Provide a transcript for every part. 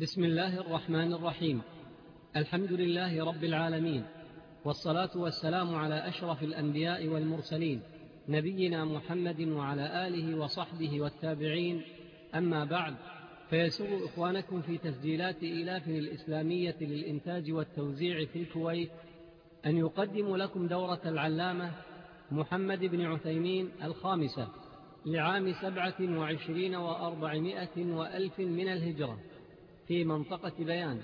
بسم الله الرحمن الرحيم. الحمد لله رب العالمين والصلاة والسلام على أشرف الأنبياء والمرسلين نبينا محمد وعلى آله وصحبه والتابعين. أما بعد فيسر إخوانكم في تسجيلات إيلاف الإسلامية للإنتاج والتوزيع في الكويت أن يقدم لكم دورة العلامة محمد بن عثيمين الخامسة لعام سبعة وعشرين وأربعمائة وألف من الهجرة. في منطقة بيان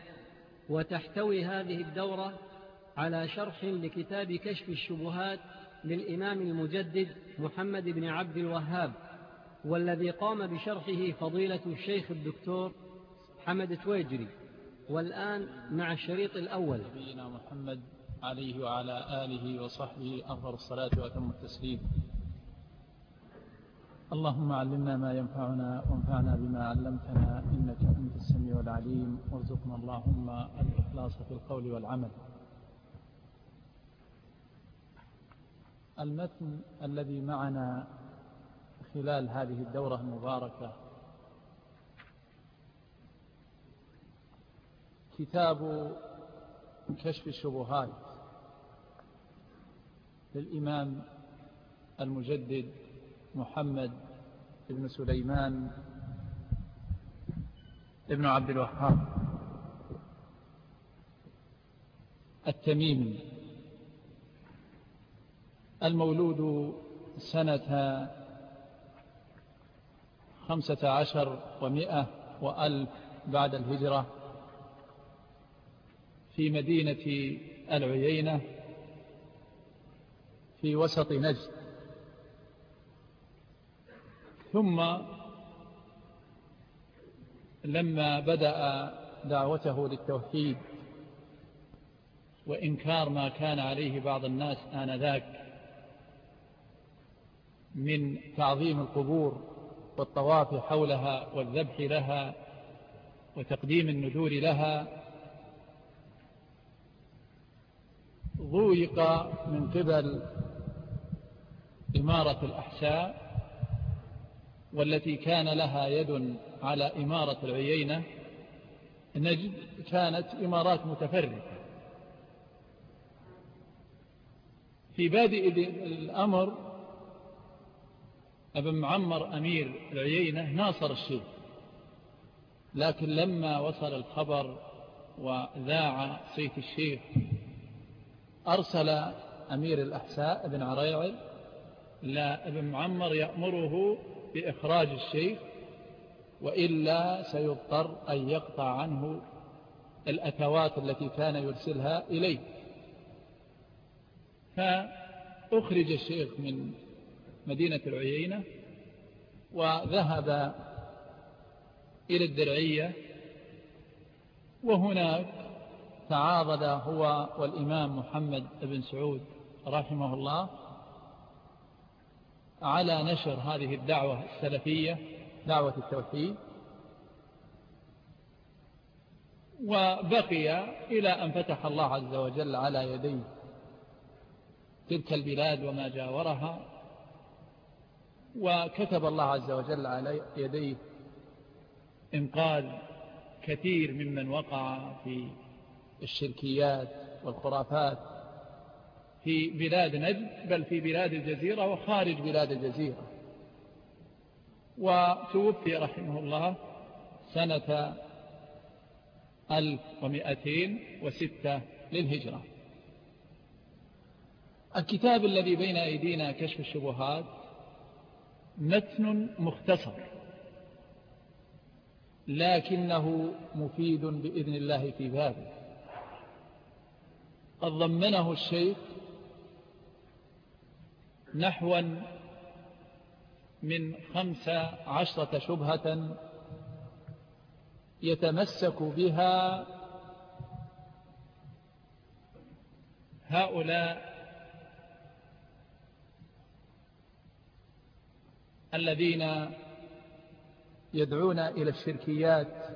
وتحتوي هذه الدورة على شرح لكتاب كشف الشبهات للإمام المجدد محمد بن عبد الوهاب والذي قام بشرحه فضيلة الشيخ الدكتور حمد تويجري والآن مع الشريط الأول. نبينا محمد عليه وعلى آله وصحبه أفضل الصلاة وأتم التسليم. اللهم علمنا ما ينفعنا وانفعنا بما علمتنا إنك أنت السميع العليم. وارزقنا اللهم الإخلاص في القول والعمل. المتن الذي معنا خلال هذه الدورة المباركة كتاب كشف الشبهات للإمام المجدد محمد بن سليمان ابن عبد الوهاب. التميمي. المولود سنة خمسة عشر ومئة وألف بعد الهجرة في مدينة العيينة في وسط نجد. ثم لما بدأ دعوته للتوحيد وإنكار ما كان عليه بعض الناس آنذاك من تعظيم القبور والطواف حولها والذبح لها وتقديم النذور لها ضويق من قبل إمارة الأحساء والتي كان لها يد على إمارة العيينة نجد كانت إمارات متفرقة. في بادئ الأمر ابن معمر أمير العيينة ناصر الشيخ لكن لما وصل الخبر وذاع سيف الشيخ أرسل أمير الأحساء بن عريعل لا ابن معمر يأمره بإخراج الشيخ وإلا سيضطر أن يقطع عنه الأتوات التي كان يرسلها إليه. فأخرج الشيخ من مدينة العيينة وذهب إلى الدرعية وهناك تعاضد هو والإمام محمد بن سعود رحمه الله على نشر هذه الدعوة السلفية دعوة التوحيد. وبقي إلى أن فتح الله عز وجل على يديه تلك البلاد وما جاورها وكتب الله عز وجل على يديه إنقاذ كثير ممن وقع في الشركيات والخرافات. في بلاد نجد بل في بلاد الجزيرة وخارج بلاد الجزيرة. وتوفي رحمه الله سنة 1206 للهجرة. الكتاب الذي بين أيدينا كشف الشبهات متن مختصر لكنه مفيد بإذن الله في بابه. قد ضمنه الشيخ نحوا من خمس عشرة شبهة يتمسك بها هؤلاء الذين يدعون إلى الشركيات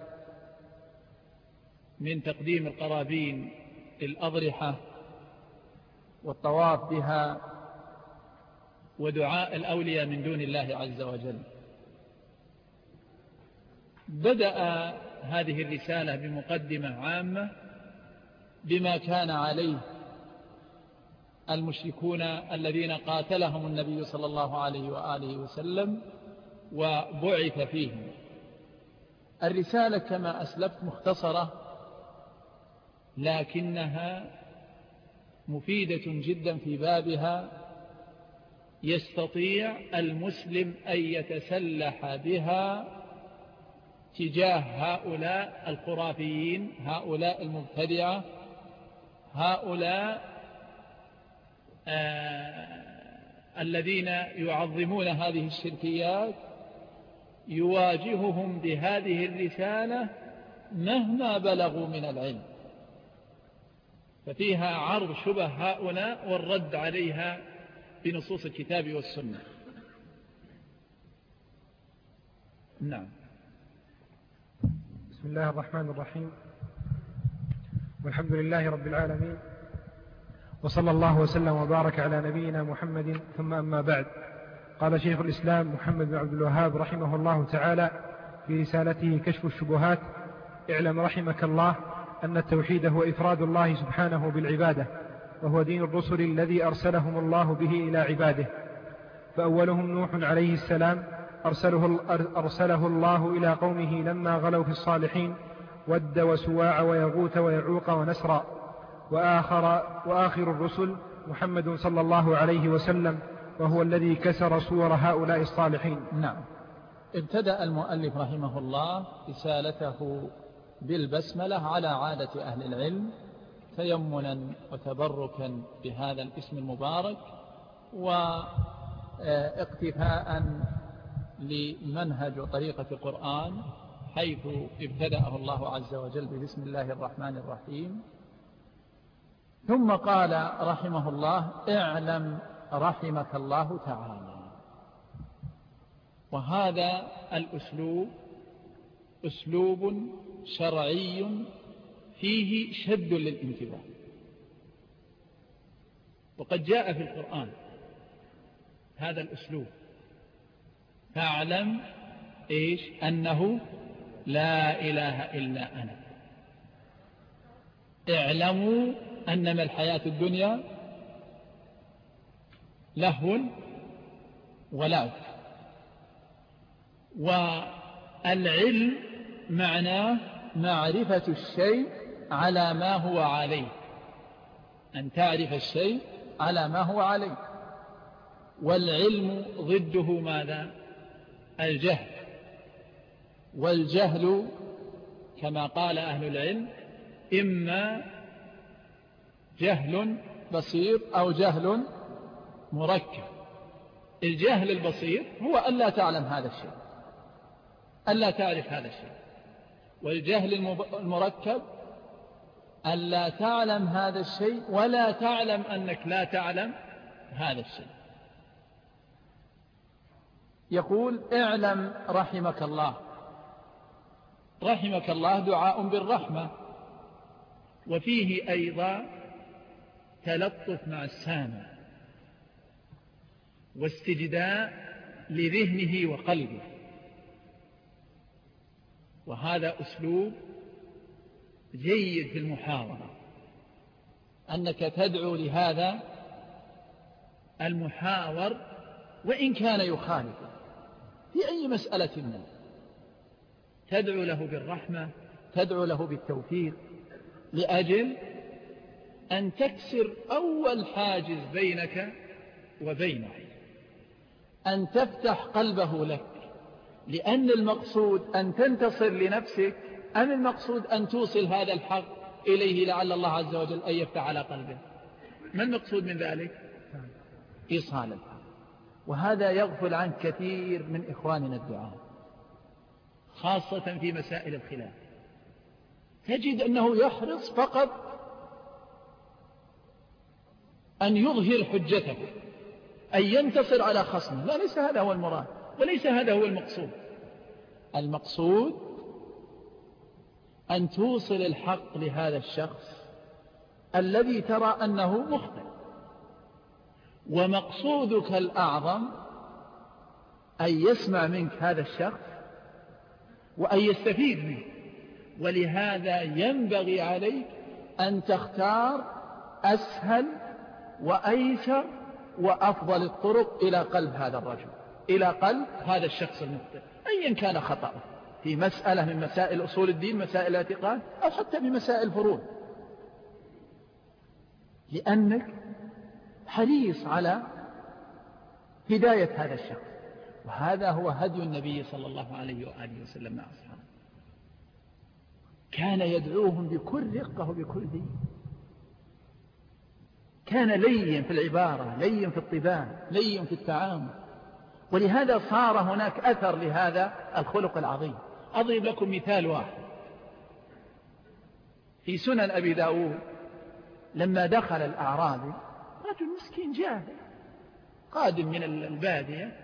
من تقديم القرابين للأضرحة والطواف بها ودعاء الأولياء من دون الله عز وجل. بدأ هذه الرسالة بمقدمة عامة بما كان عليه المشركون الذين قاتلهم النبي صلى الله عليه وآله وسلم وبعث فيهم. الرسالة كما أسلفت مختصرة لكنها مفيدة جدا في بابها يستطيع المسلم أن يتسلح بها تجاه هؤلاء الخرافيين هؤلاء المبتدعة هؤلاء آه الذين يعظمون هذه الشركيات يواجههم بهذه الرسالة مهما بلغوا من العلم. ففيها عرض شبه هؤلاء والرد عليها بنصوص الكتاب والسنة. نعم. بسم الله الرحمن الرحيم. والحمد لله رب العالمين. وصلى الله وسلم وبارك على نبينا محمد. ثم أما بعد. قال شيخ الإسلام محمد بن عبد الوهاب رحمه الله تعالى في رسالته كشف الشبهات اعلم رحمك الله أن التوحيد هو إفراد الله سبحانه بالعبادة. وهو دين الرسل الذي أرسلهم الله به إلى عباده. فأولهم نوح عليه السلام أرسله, أرسله الله إلى قومه لما غلوا في الصالحين ود وسواع ويغوت ويعوق ونسرا. وآخر, وآخر الرسل محمد صلى الله عليه وسلم وهو الذي كسر صور هؤلاء الصالحين. نعم. ابتدأ المؤلف رحمه الله رسالته بالبسملة على عادة أهل العلم تيمنا وتبركا بهذا الاسم المبارك واقتفاء لمنهج وطريقة القرآن حيث ابتدأه الله عز وجل بسم الله الرحمن الرحيم. ثم قال رحمه الله اعلم رحمك الله تعالى. وهذا الأسلوب أسلوب شرعي فيه شد للانتباه. وقد جاء في القرآن هذا الأسلوب. فاعلم إيش؟ أنه لا إله إلا أنا. اعلموا أنما الحياة الدنيا لهو ولعب والعلم معناه معرفة الشيء على ما هو عليه. أن تعرف الشيء على ما هو عليه. والعلم ضده ماذا؟ الجهل. والجهل كما قال أهل العلم إما جهل بسيط أو جهل مركب. الجهل البسيط هو ألا تعلم هذا الشيء. ألا تعرف هذا الشيء. والجهل المركب ألا تعلم هذا الشيء ولا تعلم أنك لا تعلم هذا الشيء. يقول اعلم رحمك الله. رحمك الله دعاء بالرحمة. وفيه أيضا تلطف مع السامع. واستجداء لذهنه وقلبه. وهذا أسلوب جيد في المحاورة أنك تدعو لهذا المحاور وإن كان يخالف في أي مسألة منه تدعو له بالرحمة تدعو له بالتوفيق لأجل أن تكسر أول حاجز بينك وبينه أن تفتح قلبه لك لأن المقصود أن تنتصر لنفسك أم المقصود أن توصل هذا الحق إليه لعل الله عز وجل أن يفتح على قلبه؟ ما المقصود من ذلك؟ إيصال الحق. وهذا يغفل عنه كثير من إخواننا الدعاء خاصة في مسائل الخلاف. تجد أنه يحرص فقط أن يظهر حجته أن ينتصر على خصمه. لا ليس هذا هو المراد وليس هذا هو المقصود. المقصود أن توصل الحق لهذا الشخص الذي ترى أنه مخطئ ومقصودك الأعظم أن يسمع منك هذا الشخص وأن يستفيد منه. ولهذا ينبغي عليك أن تختار أسهل وأيسر وأفضل الطرق إلى قلب هذا الرجل إلى قلب هذا الشخص المخطئ أيا كان خطأه. في مسألة من مسائل أصول الدين مسائل الاعتقاد أو حتى بمسائل الفروض لأنك حريص على هداية هذا الشخص. وهذا هو هدي النبي صلى الله عليه وآله وسلم مع أصحابه. كان يدعوهم بكل رقة وبكل دين. كان لين في العبارة لين في الطباع لين في التعامل. ولهذا صار هناك أثر لهذا الخلق العظيم. أضرب لكم مثال واحد. في سنن أبي داود لما دخل الأعرابي رجل مسكين جاهل قادم من البادية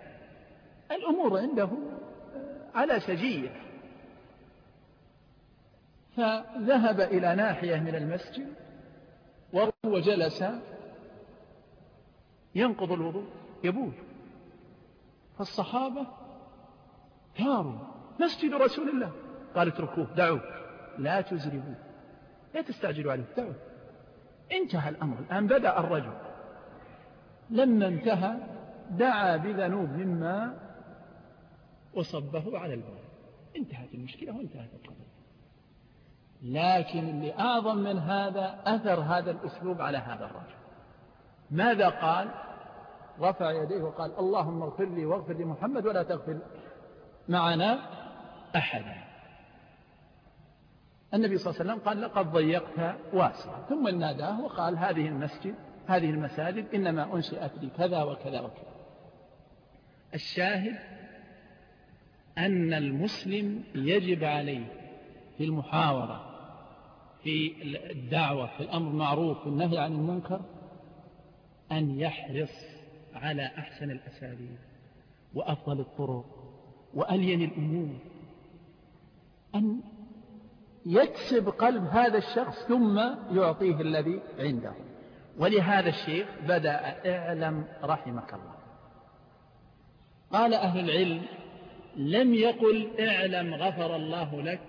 الأمور عنده على سجية فذهب إلى ناحية من المسجد وهو جلس ينقض الوضوء يبول. فالصحابة ثاروا مسجد رسول الله. قال اتركوه دعوه. لا تزربوه. لا تستعجلوا عليه دعوه. انتهى الأمر. الآن بدأ الرجل. لما انتهى دعا بذنوب مما وصبه على الباب. انتهت المشكلة وانتهت القضية. لكن اللي أعظم من هذا أثر هذا الأسلوب على هذا الرجل. ماذا قال؟ رفع يديه وقال اللهم اغفر لي واغفر لمحمد ولا تغفر معنا. أحدا النبي صلى الله عليه وسلم قال لقد ضيقت واسعا ثم ناداه وقال هذه المسجد هذه المساجد إنما أنشئت لكذا وكذا وكذا. الشاهد أن المسلم يجب عليه في المحاورة في الدعوة في الأمر المعروف والنهي عن المنكر أن يحرص على أحسن الأساليب وأفضل الطرق وألين الأمور. أن يكسب قلب هذا الشخص ثم يعطيه الذي عنده. ولهذا الشيخ بدأ اعلم رحمك الله. قال أهل العلم لم يقل اعلم غفر الله لك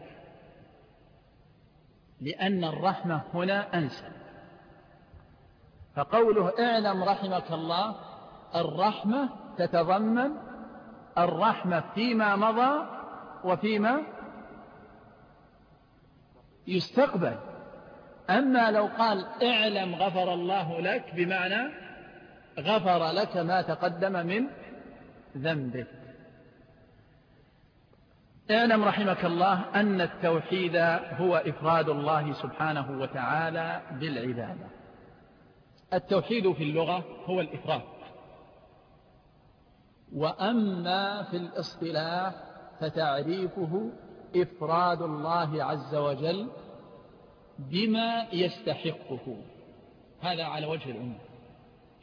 لأن الرحمة هنا أنسى فقوله اعلم رحمك الله الرحمة تتضمن الرحمة فيما مضى وفيما يستقبل. أما لو قال اعلم غفر الله لك بمعنى غفر لك ما تقدم من ذنبك. اعلم رحمك الله أن التوحيد هو إفراد الله سبحانه وتعالى بالعبادة. التوحيد في اللغة هو الإفراد. وأما في الاصطلاح فتعريفه إفراد الله عز وجل بما يستحقه. هذا على وجه العموم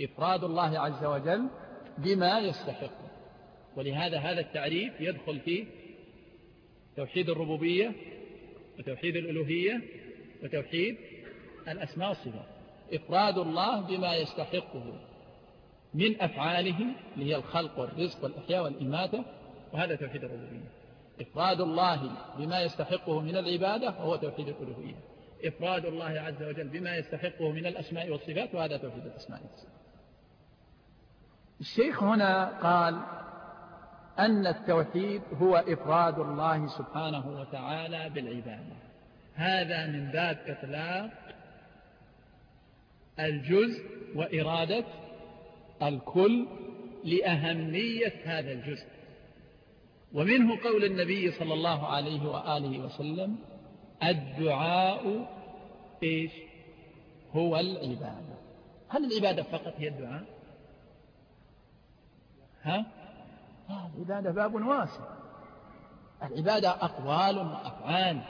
إفراد الله عز وجل بما يستحقه. ولهذا هذا التعريف يدخل في توحيد الربوبية وتوحيد الألوهية وتوحيد الأسماء والصفات. إفراد الله بما يستحقه من أفعاله اللي هي الخلق والرزق والإحياء والإماتة وهذا توحيد الربوبية. إفراد الله بما يستحقه من العبادة وهو توحيد الألوهية. إفراد الله عز وجل بما يستحقه من الأسماء والصفات وهذا توحيد الأسماء والصفات. الشيخ هنا قال أن التوحيد هو إفراد الله سبحانه وتعالى بالعبادة. هذا من باب إطلاق الجزء وإرادة الكل لأهمية هذا الجزء. ومنه قول النبي صلى الله عليه وآله وسلم الدعاء إيش؟ هو العبادة. هل العبادة فقط هي الدعاء؟ ها؟ العبادة باب واسع. العبادة أقوال وأفعال.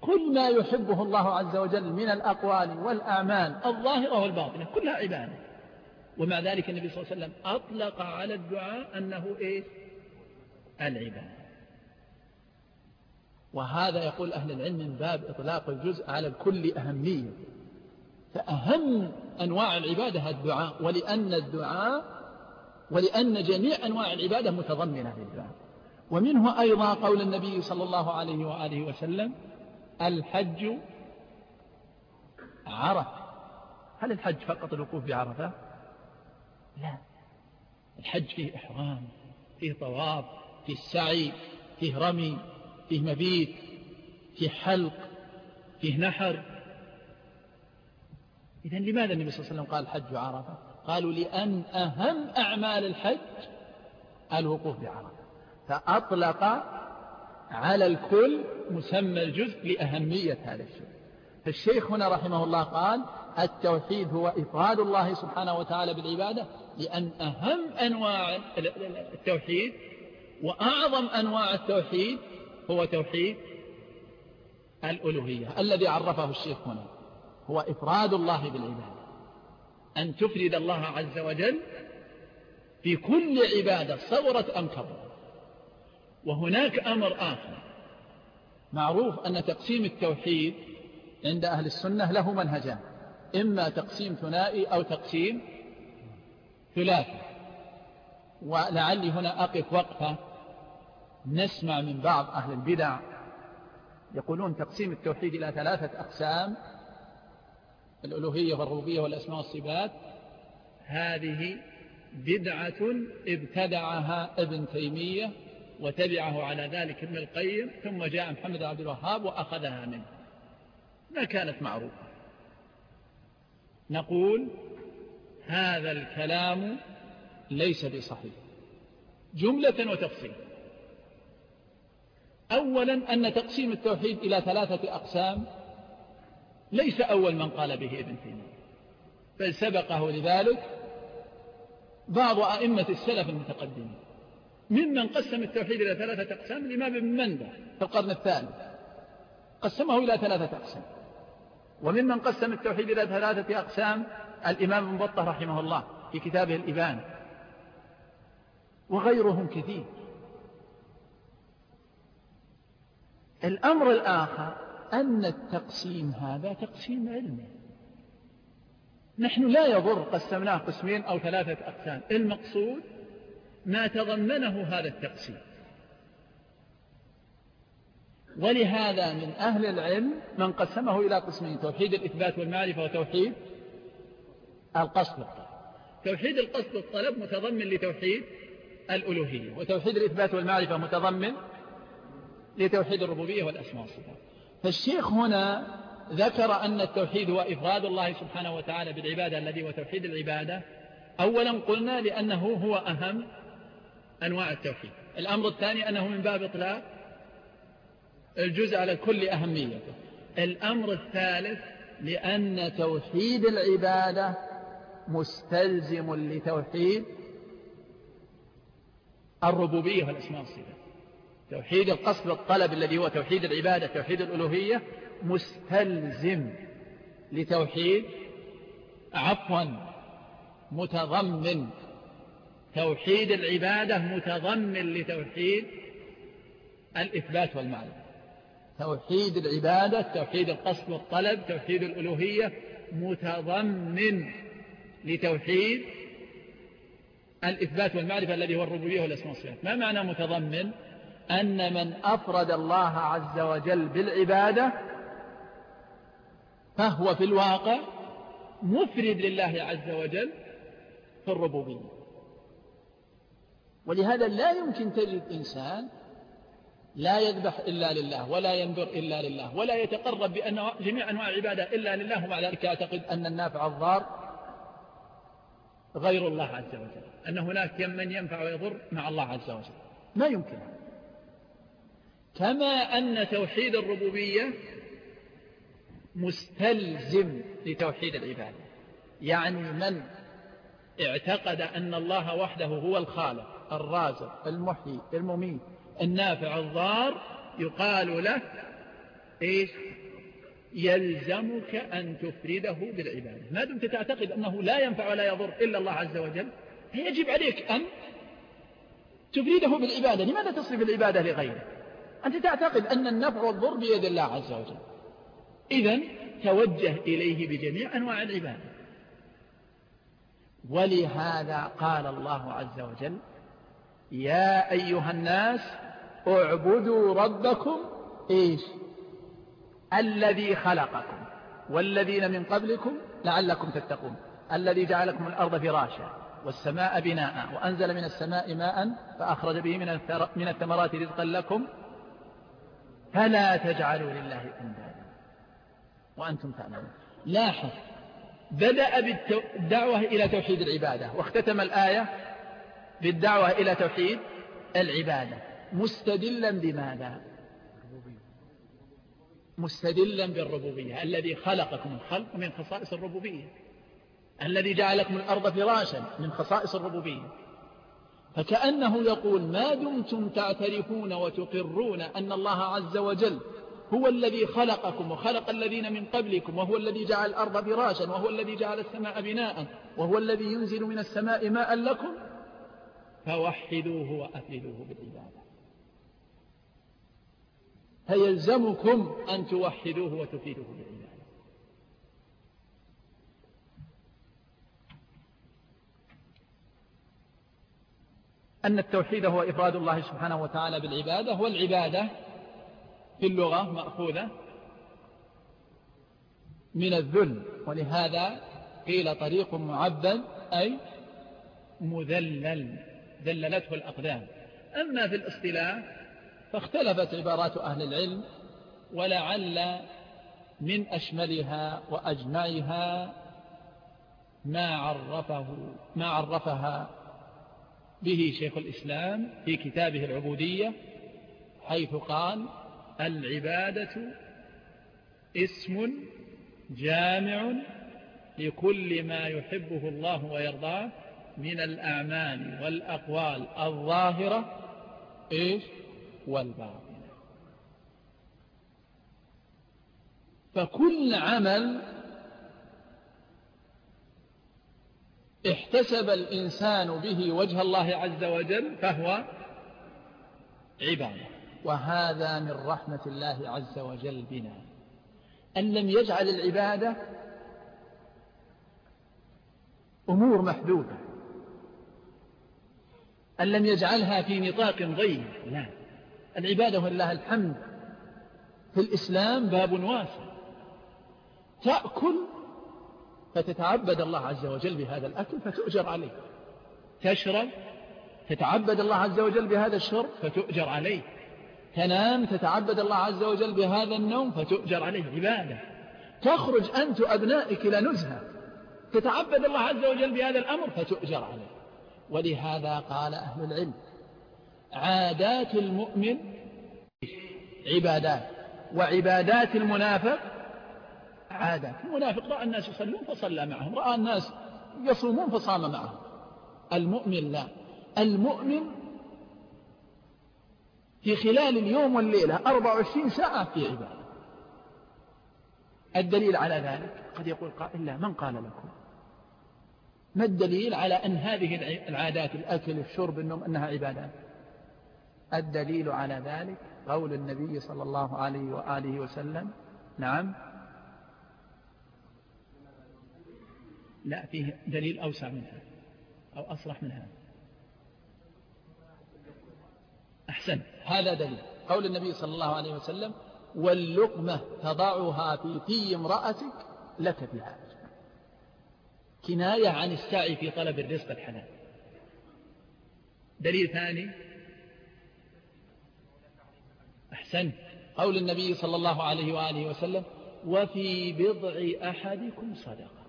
كل ما يحبه الله عز وجل من الأقوال والأعمال الظاهرة والباطنة كلها عبادة. ومع ذلك النبي صلى الله عليه وسلم أطلق على الدعاء أنه إيه العبادة. وهذا يقول أهل العلم من باب إطلاق الجزء على الكل أهمية. فأهم أنواع العبادة الدعاء ولأن الدعاء ولأن جميع أنواع العبادة متضمنة للدعاء. ومنه أيضا قول النبي صلى الله عليه وآله وسلم الحج عرفة. هل الحج فقط الوقوف بعرفة؟ لا. الحج فيه إحرام فيه طواف فيه السعي فيه رمي فيه مبيت فيه حلق فيه نحر. إذا لماذا النبي صلى الله عليه وسلم قال الحج عرفة قالوا لأن أهم أعمال الحج الوقوف بعرفة. فأطلق على الكل مسمى الجزء لأهمية هذا الشيء. فالشيخ هنا رحمه الله قال التوحيد هو إفراد الله سبحانه وتعالى بالعبادة لأن أهم أنواع التوحيد وأعظم أنواع التوحيد هو توحيد الألوهية الذي عرفه الشيخ هنا هو إفراد الله بالعبادة أن تفرد الله عز وجل في كل عبادة صورت أم كبرت وهناك أمر آخر. معروف أن تقسيم التوحيد عند أهل السنة له منهجان إما تقسيم ثنائي أو تقسيم ثلاثي. ولعلي هنا أقف وقفة نسمع من بعض أهل البدع يقولون تقسيم التوحيد إلى ثلاثة أقسام الألوهية والربوبية والأسماء والصفات. هذه بدعة ابتدعها ابن تيمية وتبعه على ذلك ابن القيم ثم جاء محمد عبد الوهاب وأخذها منه. ما كانت معروفة. نقول هذا الكلام ليس بصحيح. جملة وتفصيل. أولا أن تقسيم التوحيد إلى ثلاثة أقسام. ليس أول من قال به ابن تيمية بل سبقه لذلك بعض أئمة السلف المتقدمين. ممن قسم التوحيد إلى ثلاثة أقسام؟ الإمام ابن مندة في القرن الثالث. قسمه إلى ثلاثة أقسام. وممن قسم التوحيد إلى ثلاثة أقسام؟ الإمام ابن بطة رحمه الله في كتابه الإبان. وغيرهم كثير. الأمر الآخر أن التقسيم هذا تقسيم علمي. نحن لا يضر قسمناه قسمين أو ثلاثة أقسام. المقصود ما تضمنه هذا التقسيم. ولهذا من أهل العلم من قسمه إلى قسمين توحيد الإثبات والمعرفة وتوحيد القصد والطلب. توحيد القصد والطلب متضمن لتوحيد الألوهية وتوحيد الإثبات والمعرفة متضمن لتوحيد الربوبية والأسماء والصفات. فالشيخ هنا ذكر أن التوحيد هو إفراد الله سبحانه وتعالى بالعبادة الذي هو توحيد العبادة. أولا قلنا لأنه هو أهم أنواع التوحيد. الأمر الثاني أنه من باب إطلاق الجزء على كل أهميته. الأمر الثالث لأن توحيد العبادة مستلزم لتوحيد الربوبية والأسماء والصفات. توحيد القصد والطلب الذي هو توحيد العبادة توحيد الألوهية مستلزم لتوحيد عفوا متضمن. توحيد العبادة متضمن لتوحيد الإثبات والمعرفة توحيد العبادة توحيد القصد والطلب توحيد الألوهية متضمن لتوحيد الإثبات والمعرفة الذي هو الربوبية والأسماء والصفات. ما معنى متضمن؟ أن من أفرد الله عز وجل بالعبادة فهو في الواقع مفرد لله عز وجل في الربوبية. ولهذا لا يمكن تجد إنسان لا يذبح إلا لله ولا ينذر إلا لله ولا يتقرب بأن جميع أنواع العبادة إلا لله ومع ذلك يعتقد أن النافع الضار غير الله عز وجل أن هناك من ينفع ويضر مع الله عز وجل. ما يمكن. كما أن توحيد الربوبية مستلزم لتوحيد العبادة يعني من اعتقد أن الله وحده هو الخالق الرازق المحيي المميت النافع الضار يقال له إيش؟ يلزمك أن تفرده بالعبادة. ما دمت تعتقد أنه لا ينفع ولا يضر إلا الله عز وجل؟ يجب عليك أن تفرده بالعبادة. لماذا تصرف العبادة لغيره؟ أنت تعتقد أن النفع والضر بيد الله عز وجل. إذا توجه إليه بجميع أنواع العبادة. ولهذا قال الله عز وجل يا أيها الناس اعبدوا ربكم إيش؟ الذي خلقكم. والذين من قبلكم لعلكم تتقون. الذي جعلكم الأرض فراشا والسماء بناء وأنزل من السماء ماء فأخرج به من الثمرات رزقا لكم فلا تجعلوا لله أندادا. وأنتم تعلمون. لاحظ بدأ بالدعوة إلى توحيد العبادة واختتم الآية بالدعوة إلى توحيد العبادة. مستدلا بماذا؟ مستدلا بالربوبية. الذي خلقكم الخلق من خصائص الربوبية. الذي جعلكم الأرض فراشا من خصائص الربوبية. فكأنه يقول ما دمتم تعترفون وتقرون أن الله عز وجل هو الذي خلقكم وخلق الذين من قبلكم وهو الذي جعل الأرض فراشا وهو الذي جعل السماء بناء وهو الذي ينزل من السماء ماء لكم فوحدوه وأفردوه بالعبادة. فيلزمكم أن توحدوه وتفيدوه بالعبادة. أن التوحيد هو إفراد الله سبحانه وتعالى بالعبادة والعبادة في اللغة مأخوذة من الذل ولهذا قيل طريق معبد أي مذلل ذللته الأقدام. أما في الاصطلاح فاختلفت عبارات أهل العلم ولعل من أشملها وأجمعها ما عرفه ما عرفها به شيخ الإسلام في كتابه العبودية حيث قال العبادة اسم جامع لكل ما يحبه الله ويرضاه من الأعمال والأقوال الظاهرة إيش؟ والباطنة. فكل عمل احتسب الإنسان به وجه الله عز وجل فهو عبادة. وهذا من رحمة الله عز وجل بنا. أن لم يجعل العبادة أمور محدودة. أن لم يجعلها في نطاق ضيق لا العبادة ولله الحمد. في الإسلام باب واسع. تأكل فتتعبد الله عز وجل بهذا الأكل فتؤجر عليه. تشرب تتعبد الله عز وجل بهذا الشرب فتؤجر عليه. تنام تتعبد الله عز وجل بهذا النوم فتؤجر عليه. عبادة. تخرج أنت أبنائك إلى نزهة. تتعبد الله عز وجل بهذا الأمر فتؤجر عليه. ولهذا قال أهل العلم عادات المؤمن عبادات وعبادات المنافق عادات المنافق رأى الناس يصلون فصلى معهم رأى الناس يصومون فصام معهم. المؤمن لا. المؤمن في خلال اليوم والليلة 24 ساعة في عبادة. الدليل على ذلك قد يقول قائل لا من قال لكم؟ ما الدليل على أن هذه العادات الأكل الشرب النوم أنها عبادات الدليل على ذلك قول النبي صلى الله عليه وآله وسلم نعم لا فيه دليل أوسع منها أو أصرح منها أحسن. هذا دليل. قول النبي صلى الله عليه وسلم واللقمة تضعها في في امرأتك لك بها كناية عن السعي في طلب الرزق الحلال. دليل ثاني أحسن. قول النبي صلى الله عليه وآله وسلم وفي بضع أحدكم صدقة.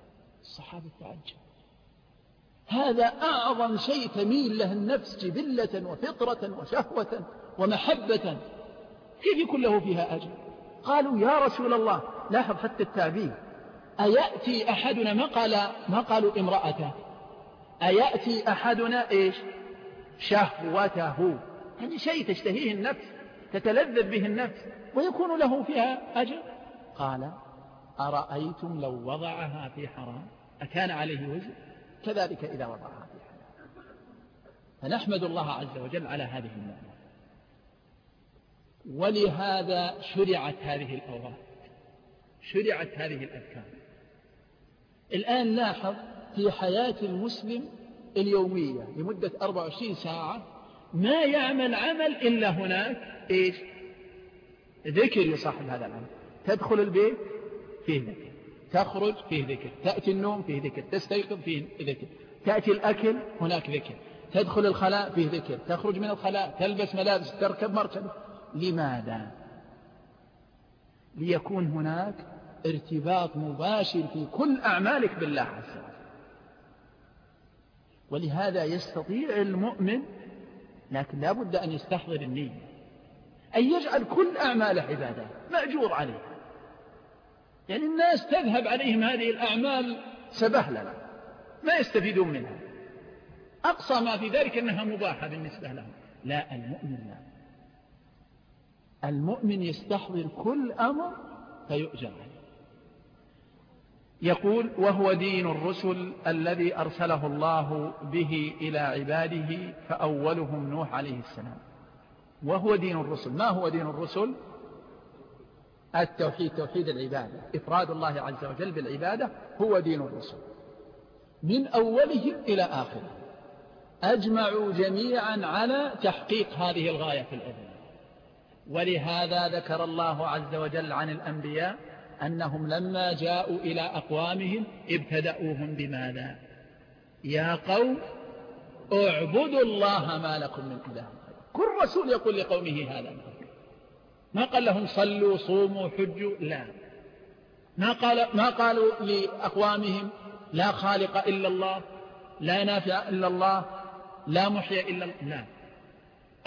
الصحابة تعجب. هذا أعظم شيء تميل له النفس جبلة وفطرة وشهوة ومحبة. كيف يكون له فيها أجر؟ قالوا يا رسول الله لاحظ حتى التعبير. أيأتي أحدنا ما قال ما قالوا امرأته؟ أيأتي أحدنا إيش؟ شهوته. يعني شيء تشتهيه النفس تتلذذ به النفس ويكون له فيها أجر؟ قال أرأيتم لو وضعها في حرام؟ أكان عليه وزر كذلك إذا وضعها في حرام. فنحمد الله عز وجل على هذه النعمة. ولهذا شرعت هذه الأوراق. شرعت هذه الأذكار. الآن لاحظ في حياة المسلم اليومية لمدة 24 ساعة ما يعمل عمل إلا هناك إيش؟ ذكر يصاحب هذا العمل. تدخل البيت فيه ذكر. تخرج فيه ذكر. تأتي النوم فيه ذكر. تستيقظ فيه ذكر. تأتي الأكل هناك ذكر. تدخل الخلاء فيه ذكر. تخرج من الخلاء. تلبس ملابس. تركب مركبة لماذا؟ ليكون هناك ارتباط مباشر في كل أعمالك بالله عز وجل. ولهذا يستطيع المؤمن لكن لا بد أن يستحضر النية. أن يجعل كل أعماله عبادة مأجور عليه. يعني الناس تذهب عليهم هذه الأعمال سبهللة ما يستفيدون منها. أقصى ما في ذلك أنها مباحة بالنسبة لهم. لا المؤمن لا. المؤمن يستحضر كل أمر فيؤجر عليه. يقول وهو دين الرسل الذي أرسله الله به إلى عباده فأولهم نوح عليه السلام. وهو دين الرسل. ما هو دين الرسل؟ التوحيد توحيد العبادة. إفراد الله عز وجل بالعبادة هو دين الرسل من أولهم إلى آخره. أجمعوا جميعا على تحقيق هذه الغاية في الأذن. ولهذا ذكر الله عز وجل عن الأنبياء أنهم لما جاءوا إلى أقوامهم ابتدأوهم بماذا؟ يا قوم اعبدوا الله ما لكم من إله كل رسول يقول لقومه هذا. ما قال لهم صلوا صوموا حجوا؟ لا. ما, قال ما قالوا لأقوامهم لا خالق إلا الله لا نافع إلا الله لا محيي إلا الله. لا.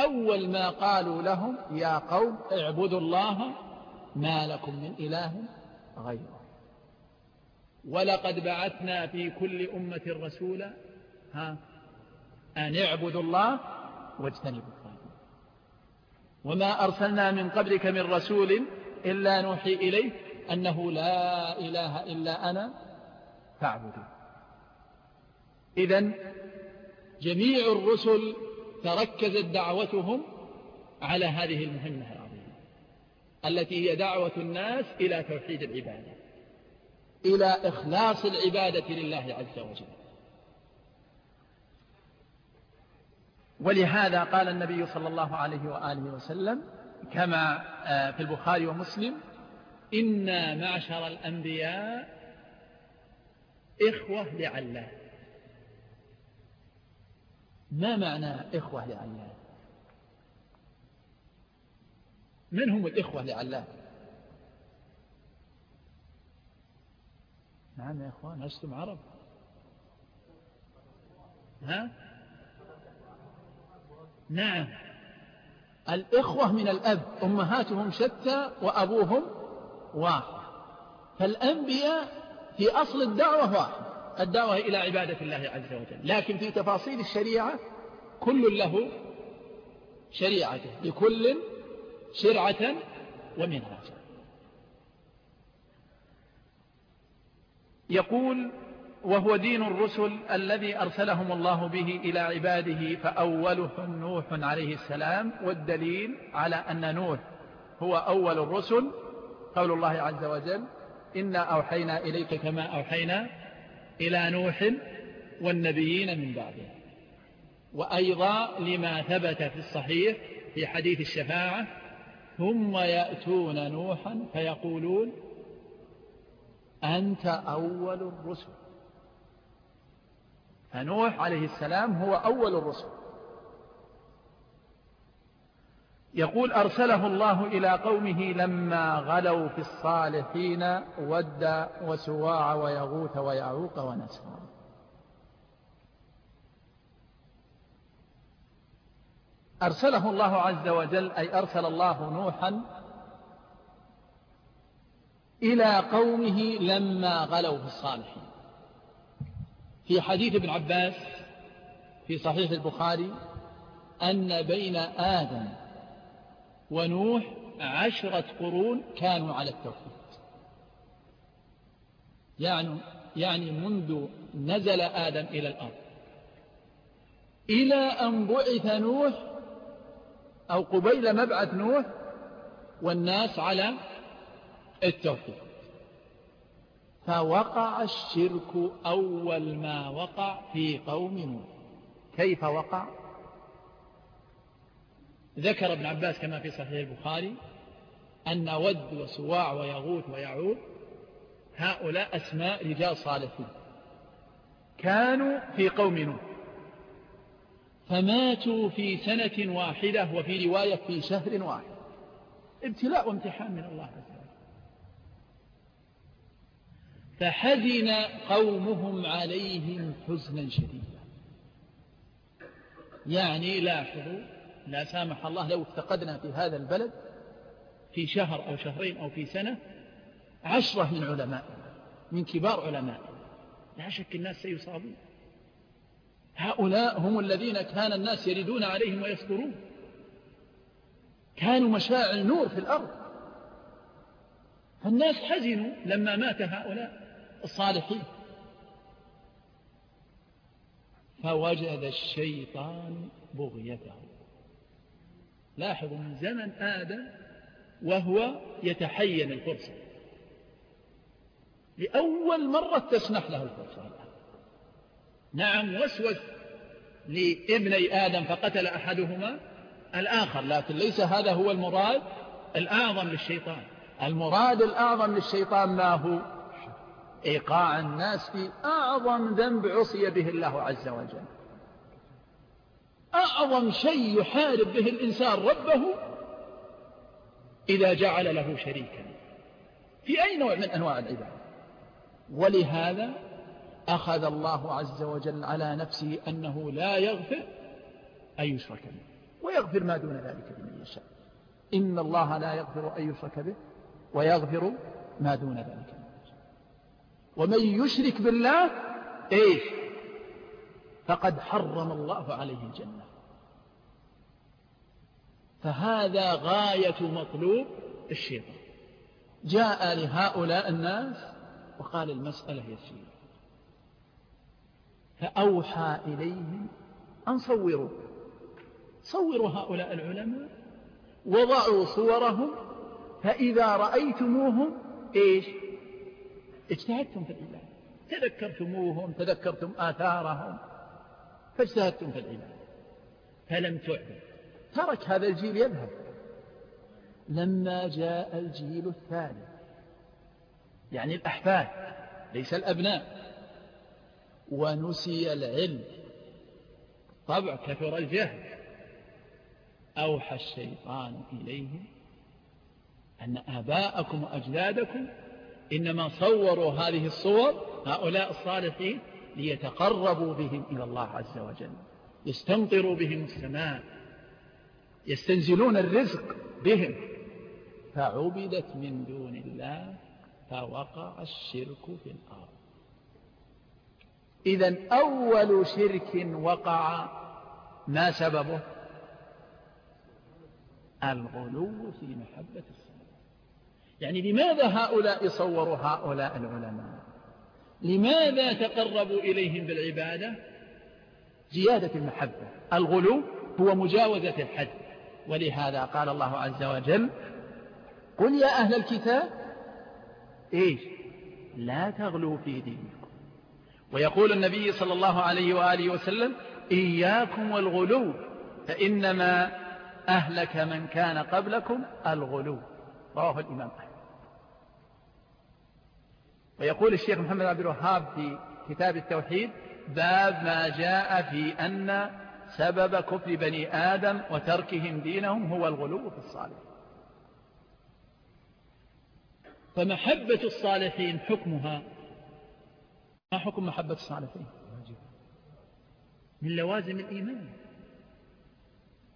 أول ما قالوا لهم يا قوم اعبدوا الله ما لكم من إله غيره. ولقد بعثنا في كل أمة رسولا ها أن اعبدوا الله واجتنبوا وما أرسلنا من قبلك من رسول إلا نوحي إليه أنه لا إله إلا أنا فاعبدوا إذا جميع الرسل تركزت دعوتهم على هذه المهمة العظيمة التي هي دعوة الناس إلى توحيد العبادة إلى إخلاص العبادة لله عز وجل. ولهذا قال النبي صلى الله عليه وآله وسلم كما آه، في البخاري ومسلم إنا معشر الأنبياء إخوة لعلاه ما معنى إخوة لعلاه من هم الإخوة لعلاه نعم يا إخوان لستم عرب. ها؟ نعم. الإخوة من الأب أمهاتهم شتى وأبوهم واحد. فالأنبياء في أصل الدعوة واحد. الدعوة إلى عبادة الله عز وجل. لكن في تفاصيل الشريعة كل له شريعته لكل شرعة ومنهاجا يقول وهو دين الرسل الذي أرسلهم الله به إلى عباده فأولهم نوح عليه السلام. والدليل على أن نوح هو أول الرسل قول الله عز وجل إنا أوحينا إليك كما أوحينا إلى نوح والنبيين من بعده. وأيضا لما ثبت في الصحيح في حديث الشفاعة ثم يأتون نوحا فيقولون أنت أول الرسل. فنوح عليه السلام هو أول الرسل. يقول أرسله الله إلى قومه لما غلوا في الصالحين ود وسواع ويغوث ويعوق ونسرا أرسله الله عز وجل أي أرسل الله نوحا إلى قومه لما غلوا في الصالحين. في حديث ابن عباس في صحيح البخاري أن بين آدم ونوح عشرة قرون كانوا على التوحيد. يعني, يعني منذ نزل آدم إلى الأرض. إلى أن بعث نوح أو قبيل مبعث نوح والناس على التوحيد. فوقع الشرك أول ما وقع في قوم نوح. كيف وقع؟ ذكر ابن عباس كما في صحيح البخاري أن ود وسواع ويغوث ويعوث هؤلاء أسماء رجال صالحين. كانوا في قوم نوح. فماتوا في سنة واحدة وفي رواية في شهر واحد. ابتلاء وامتحان من الله. عز وجل فحزن قومهم عليهم حزنا شديدا. يعني لاحظوا لا سامح الله لو افتقدنا في هذا البلد في شهر أو شهرين أو في سنة عشرة من علماء من كبار علماء. لا شك الناس سيصابون. هؤلاء هم الذين كان الناس يردون عليهم ويصبرون. كانوا مشاعل نور في الأرض. فالناس حزنوا لما مات هؤلاء. الصالحين فوجد الشيطان بغيته. لاحظوا من زمن آدم وهو يتحين الفرصة لأول مرة تسنح له الفرصة نعم وسوس لابني آدم فقتل أحدهما. الآخر لكن ليس هذا هو المراد. الأعظم للشيطان. المراد الأعظم للشيطان ما هو؟ إيقاع الناس في أعظم ذنب عصي به الله عز وجل. أعظم شيء يحارب به الإنسان ربه إذا جعل له شريكا. في أي نوع من أنواع العبادة؟ ولهذا أخذ الله عز وجل على نفسه أنه لا يغفر أن يشرك به ويغفر ما دون ذلك لمن يشاء. إن الله لا يغفر أن يشرك به ويغفر ما دون ذلك. ومن يشرك بالله إيش؟ فقد حرم الله عليه الجنة. فهذا غاية مطلوب الشيطان. جاء لهؤلاء الناس وقال المسألة يسيرة فأوحى إليهم أن صوروا. صوروا هؤلاء العلماء وضعوا صورهم فإذا رأيتموهم إيش؟ اجتهدتم في العبادة. تذكرتموهم تذكرتم آثارهم فاجتهدتم في العبادة. فلم تعبد. ترك هذا الجيل يذهب. لما جاء الجيل الثاني يعني الأحفاد ليس الأبناء ونسي العلم. طبع كثر الجهل. أوحى الشيطان إليهم أن آباءكم وأجدادكم إنما صوروا هذه الصور هؤلاء الصالحين ليتقربوا بهم إلى الله عز وجل يستمطروا بهم السماء يستنزلون الرزق بهم. فعبدت من دون الله فوقع الشرك في الأرض. إذا أول شرك وقع ما سببه؟ الغلو في محبة الصلاة يعني لماذا هؤلاء صوروا هؤلاء العلماء؟ لماذا تقربوا إليهم بالعبادة؟ زيادة المحبة. الغلو هو مجاوزة الحد. ولهذا قال الله عز وجل قل يا أهل الكتاب إيش؟ لا تغلوا في دينكم. ويقول النبي صلى الله عليه وآله وسلم إياكم والغلو فإنما أهلك من كان قبلكم الغلو. رواه الإمام أحمد. ويقول الشيخ محمد عبد الوهاب في كتاب التوحيد باب ما جاء في أن سبب كفر بني آدم وتركهم دينهم هو الغلو في الصالحين. فمحبة الصالحين حكمها ما حكم محبة الصالحين؟ من لوازم الإيمان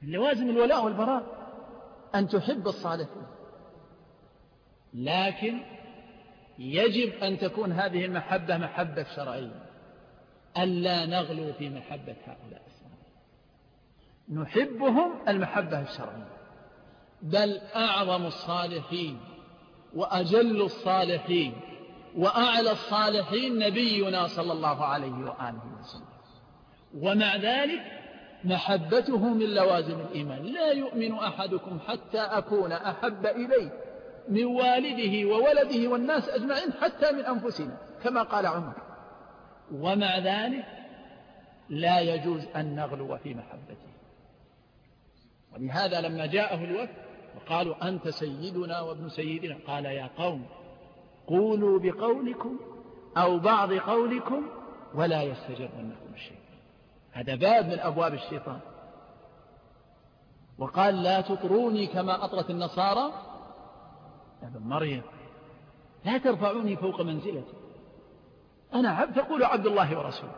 من لوازم الولاء والبراء أن تحب الصالحين. لكن يجب أن تكون هذه المحبة محبة شرعية. ألا نغلو في محبة هؤلاء نحبهم المحبة الشرعية. بل أعظم الصالحين وأجل الصالحين وأعلى الصالحين نبينا صلى الله عليه وآله وسلم. ومع ذلك محبته من لوازم الإيمان. لا يؤمن أحدكم حتى أكون أحب إليه. من والده وولده والناس أجمعين حتى من أنفسنا كما قال عمر. ومع ذلك لا يجوز أن نغلو في محبته. ولهذا لما جاءه الوفد وقالوا أنت سيدنا وابن سيدنا. قال يا قوم قولوا بقولكم أو بعض قولكم ولا يستجرنكم الشيطان هذا باب من أبواب الشيطان. وقال لا تطروني كما أطرت النصارى يا ابن مريم لا ترفعوني فوق منزلتي. أنا عبد تقول عبد الله ورسوله.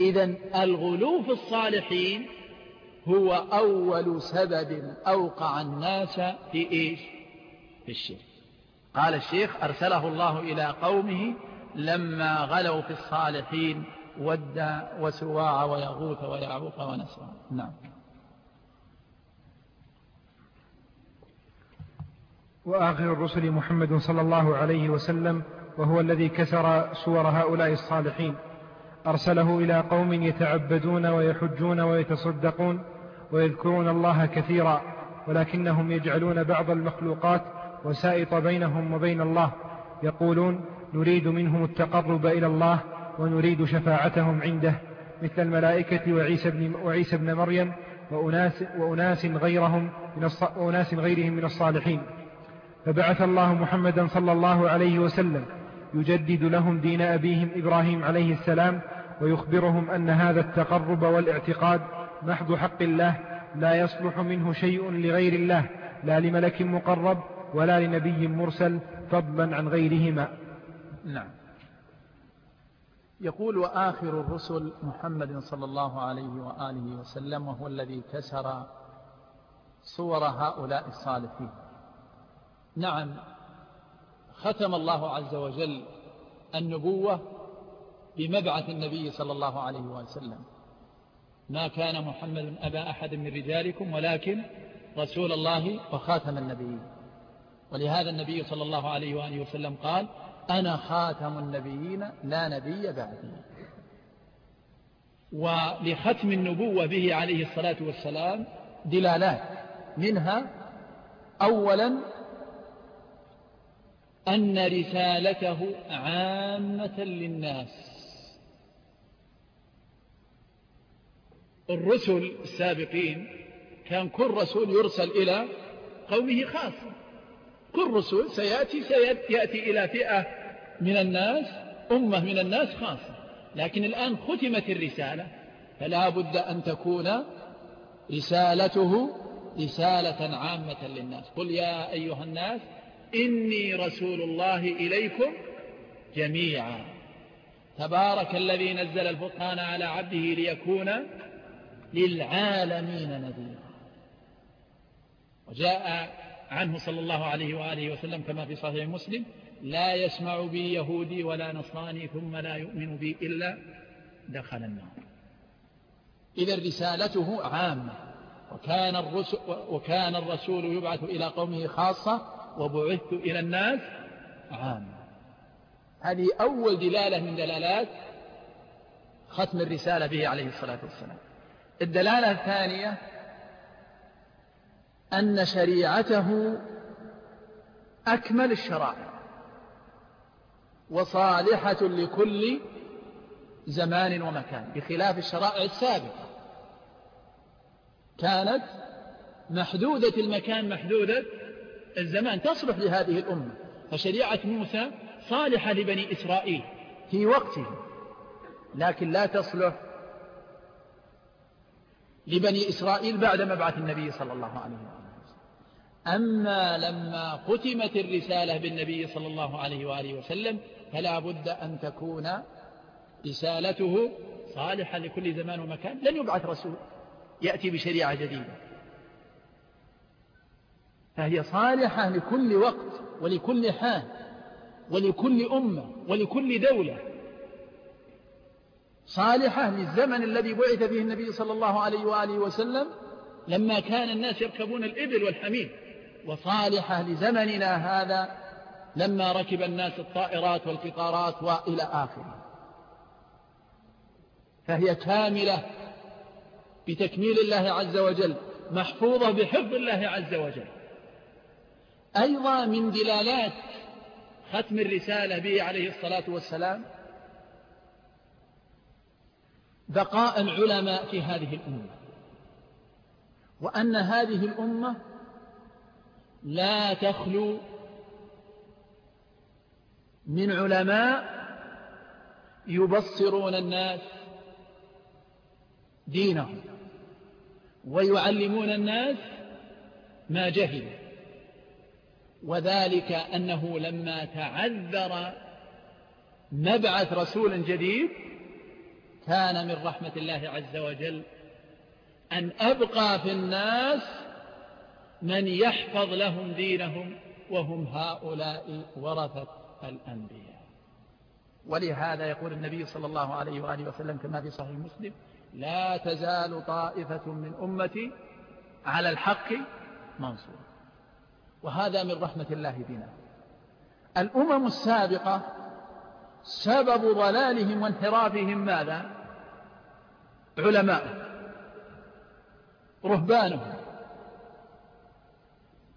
إذا الغلو في الصالحين هو أول سبب أوقع الناس في إيش؟ في الشرك. قال الشيخ أرسله الله إلى قومه لما غلوا في الصالحين ود وسواع ويغوث ويعوق ونسرا نعم. وآخر الرسل محمد صلى الله عليه وسلم وهو الذي كسر سور هؤلاء الصالحين. أرسله إلى قوم يتعبدون ويحجون ويتصدقون ويذكرون الله كثيرا ولكنهم يجعلون بعض المخلوقات وسائط بينهم وبين الله. يقولون نريد منهم التقرب إلى الله ونريد شفاعتهم عنده مثل الملائكة وعيسى بن, وعيسى بن مريم وأناس, وأناس, غيرهم من وأناس غيرهم من الصالحين. فبعث الله محمدا صلى الله عليه وسلم يجدد لهم دين أبيهم إبراهيم عليه السلام ويخبرهم أن هذا التقرب والاعتقاد محض حق الله لا يصلح منه شيء لغير الله لا لملك مقرب ولا لنبي مرسل فضلا عن غيرهما. نعم. يقول وآخر الرسل محمد صلى الله عليه وآله وسلم وهو الذي كسر صور هؤلاء الصالحين. نعم ختم الله عز وجل النبوة بمبعث النبي صلى الله عليه وسلم. ما كان محمد أبا أحد من رجالكم ولكن رسول الله وخاتم النبيين. ولهذا النبي صلى الله عليه وآله وسلم قال أنا خاتم النبيين لا نبي بعدي. ولختم النبوة به عليه الصلاة والسلام دلالات منها أولا أن رسالته عامة للناس. الرسل السابقين كان كل رسول يرسل إلى قومه خاصة كل رسول سيأتي سيأتي إلى فئة من الناس أمة من الناس خاصة. لكن الآن ختمت الرسالة. فلا بد أن تكون رسالته رسالة عامة للناس. قل يا أيها الناس إني رسول الله إليكم جميعا. تبارك الذي نزل الفقهان على عبده ليكون للعالمين نذيرا. وجاء عنه صلى الله عليه وآله وسلم كما في صحيح مسلم لا يسمع بي يهودي ولا نصراني ثم لا يؤمن بي إلا دخل النار. إذا رسالته عامة وكان الرسول, وكان الرسول يبعث إلى قومه خاصة وبعثت إلى الناس عامة. هذه أول دلالة من دلالات ختم الرسالة به عليه الصلاة والسلام. الدلالة الثانية أن شريعته أكمل الشرائع وصالحة لكل زمان ومكان بخلاف الشرائع السابقة. كانت محدودة المكان محدودة الزمان تصلح لهذه الأمة. فشريعة موسى صالحة لبني إسرائيل. في وقته لكن لا تصلح لبني إسرائيل بعد مبعث النبي صلى الله عليه وسلم. أما لما ختمت الرسالة بالنبي صلى الله عليه وآله وسلم فلا بد أن تكون رسالته صالحة لكل زمان ومكان. لن يبعث رسول يأتي بشريعة جديدة. فهي صالحة لكل وقت ولكل حال ولكل أمة ولكل دولة. صالحة للزمن الذي بعث فيه النبي صلى الله عليه وآله وسلم لما كان الناس يركبون الإبل والحمير وصالحة لزمننا هذا لما ركب الناس الطائرات والقطارات وإلى آخره. فهي كاملة بتكميل الله عز وجل محفوظة بحفظ الله عز وجل. أيضا من دلالات ختم الرسالة به عليه الصلاة والسلام بقاء العلماء في هذه الأمة وأن هذه الأمة لا تخلو من علماء يبصرون الناس دينهم ويعلمون الناس ما جهلوا. وذلك أنه لما تعذر مبعث رسول جديد كان من رحمة الله عز وجل أن أبقى في الناس من يحفظ لهم دينهم وهم هؤلاء ورثة الأنبياء. ولهذا يقول النبي صلى الله عليه وآله وسلم كما في صحيح مسلم لا تزال طائفة من أمتي على الحق منصور وهذا من رحمة الله بنا الأمم السابقة سبب ضلالهم وانحرافهم ماذا؟ علماء رهبانهم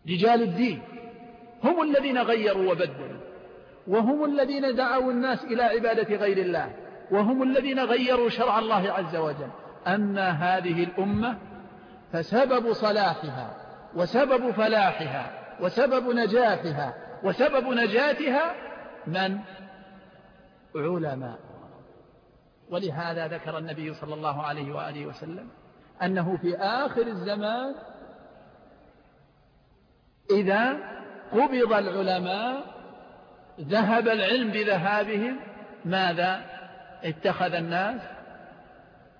رجال الدين هم الذين غيروا وبدلوا وهم الذين دعوا الناس إلى عبادة غير الله وهم الذين غيروا شرع الله عز وجل. أما هذه الأمة فسبب صلاحها وسبب فلاحها وسبب نجاحها وسبب نجاتها من؟ علماء. ولهذا ذكر النبي صلى الله عليه وآله وسلم أنه في آخر الزمان إذا قبض العلماء ذهب العلم بذهابهم ماذا؟ اتخذ الناس